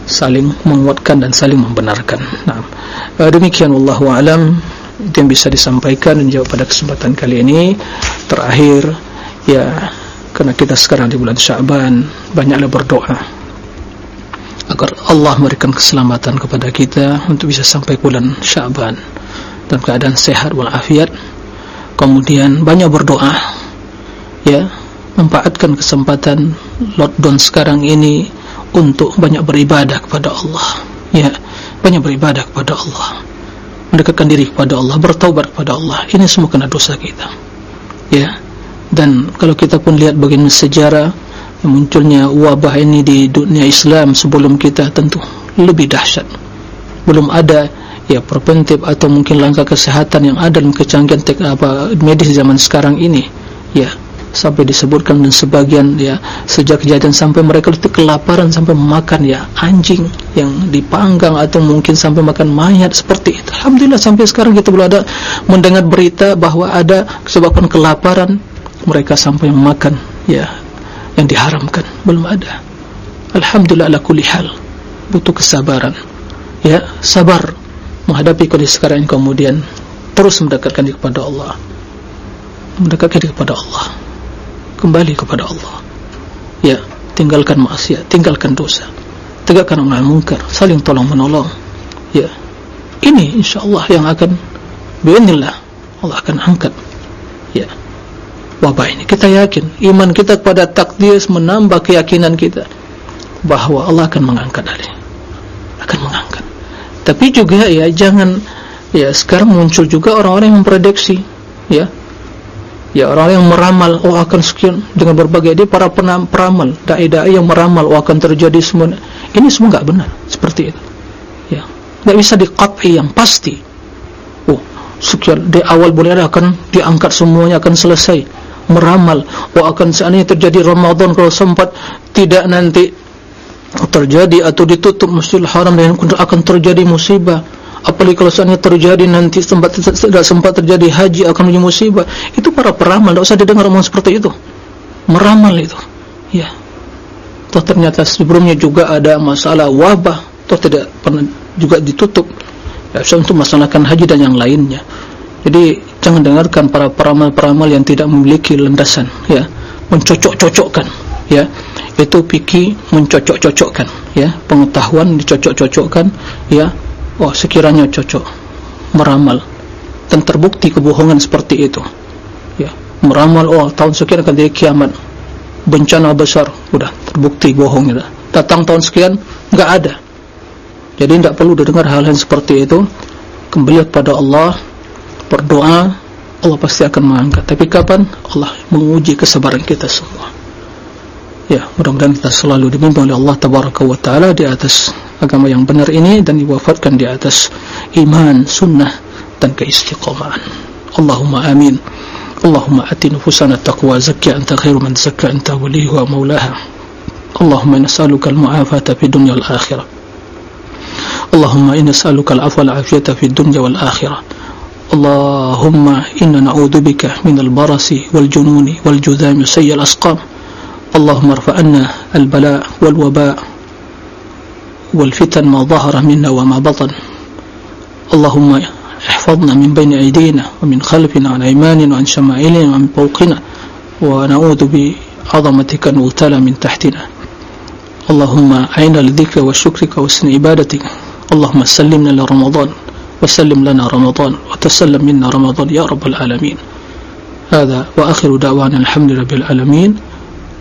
saling menguatkan dan saling membenarkan. Nah, uh, demikian wallahu alam itu yang bisa disampaikan dan jawab pada kesempatan kali ini. Terakhir ya karena kita sekarang di bulan Syaban banyaklah berdoa agar Allah memberikan keselamatan kepada kita untuk bisa sampai bulan Syaban dalam keadaan sehat walafiat kemudian banyak berdoa ya memanfaatkan kesempatan lockdown sekarang ini untuk banyak beribadah kepada Allah ya banyak beribadah kepada Allah mendekatkan diri kepada Allah bertaubat kepada Allah. Ini semua kena dosa kita. Ya. Dan kalau kita pun lihat bagaimana sejarah munculnya wabah ini di dunia Islam sebelum kita tentu lebih dahsyat. Belum ada ya preventif atau mungkin langkah kesehatan yang ada dalam kecanggihan apa medis zaman sekarang ini. Ya sampai disebutkan dan sebagian ya sejak kejadian sampai mereka itu kelaparan sampai memakan ya anjing yang dipanggang atau mungkin sampai makan mayat seperti itu. Alhamdulillah sampai sekarang kita belum ada mendengar berita bahwa ada sebabkan kelaparan mereka sampai memakan ya yang diharamkan. Belum ada. Alhamdulillah ala kulli hal butuh kesabaran ya sabar menghadapi kondisi sekarang kemudian terus mendekatkan diri kepada Allah. Mendekatkan diri kepada Allah kembali kepada Allah. Ya tinggalkan maksiat tinggalkan dosa. Tegakkan amar mungkar saling tolong menolong. Ya. Ini insyaallah yang akan biinillah Allah akan angkat. Ya. Wabah ini kita yakin iman kita kepada takdir menambah keyakinan kita bahawa Allah akan mengangkat hari akan mengangkat. Tapi juga ya jangan ya sekarang muncul juga orang-orang yang memprediksi ya ya orang yang meramal oh akan sekian. Dengan berbagai dia para peramal dai-dai yang meramal oh akan terjadi semua. Ini semua enggak benar. Seperti itu. Ya. Enggak bisa diqat'i yang pasti. Oh sekian. Di awal boleh akan diangkat semuanya akan selesai. Meramal oh akan seandainya terjadi Ramadan kalau sempat tidak nanti terjadi atau ditutup Masjidil Haram dan akan terjadi musibah apalagi kalau seandainya terjadi nanti sempat tidak sempat terjadi haji akan menjadi musibah itu para peramal tidak usah didengar omong seperti itu. Meramal itu. Ya. Toh ternyata sebelumnya juga ada masalah wabah toh tidak pernah juga ditutup. Ya, untuk melaksanakan haji dan yang lainnya. Jadi jangan dengarkan para peramal-peramal yang tidak memiliki landasan ya. Mencocok-cocokkan ya. Itu pikir mencocok-cocokkan ya. Pengetahuan dicocok-cocokkan ya oh sekiranya cocok meramal dan terbukti kebohongan seperti itu. Ya meramal oh tahun sekian akan jadi kiamat. Bencana besar sudah terbukti bohong itu. Datang tahun sekian enggak ada. Jadi tidak perlu didengar hal-hal seperti itu. Kembali kepada Allah berdoa Allah pasti akan mengangkat. Tapi kapan? Allah menguji kesabaran kita semua Ya, mudah-mudahan kita selalu dibimbing oleh Allah Ta'ala di atas agama yang benar ini dan diwafatkan di atas iman, sunnah dan keistiqomahan. Allahumma amin. Allahumma ati nufusana taqwa zakki anta khairu man zakka anta walihu wa maulaha. Allahumma nas'aluka al-mu'afata fi dunya wal akhirah. Allahumma inna nas'aluka al-afwa wal afiyata fi dunya wal akhirah. Allahumma inna na'udzu bika min al-barasi wal jununi wal judhami sayyi al-asqam. اللهم ارفع عنا البلاء والوباء والفتن ما ظهر منا وما بطن. اللهم احفظنا من بين أيدينا ومن خلفنا عن أيماننا وعن شمائلنا ومن فوقنا ونعوذ بعظمتك أن نغتال من تحتنا. اللهم أعنا لذكر وشكرك وسن عبادتك. اللهم سلمنا لرمضان وسلم لنا رمضان وتسلم منا رمضان يا رب العالمين. هذا وآخر دعوانا الحمد لله بالعالمين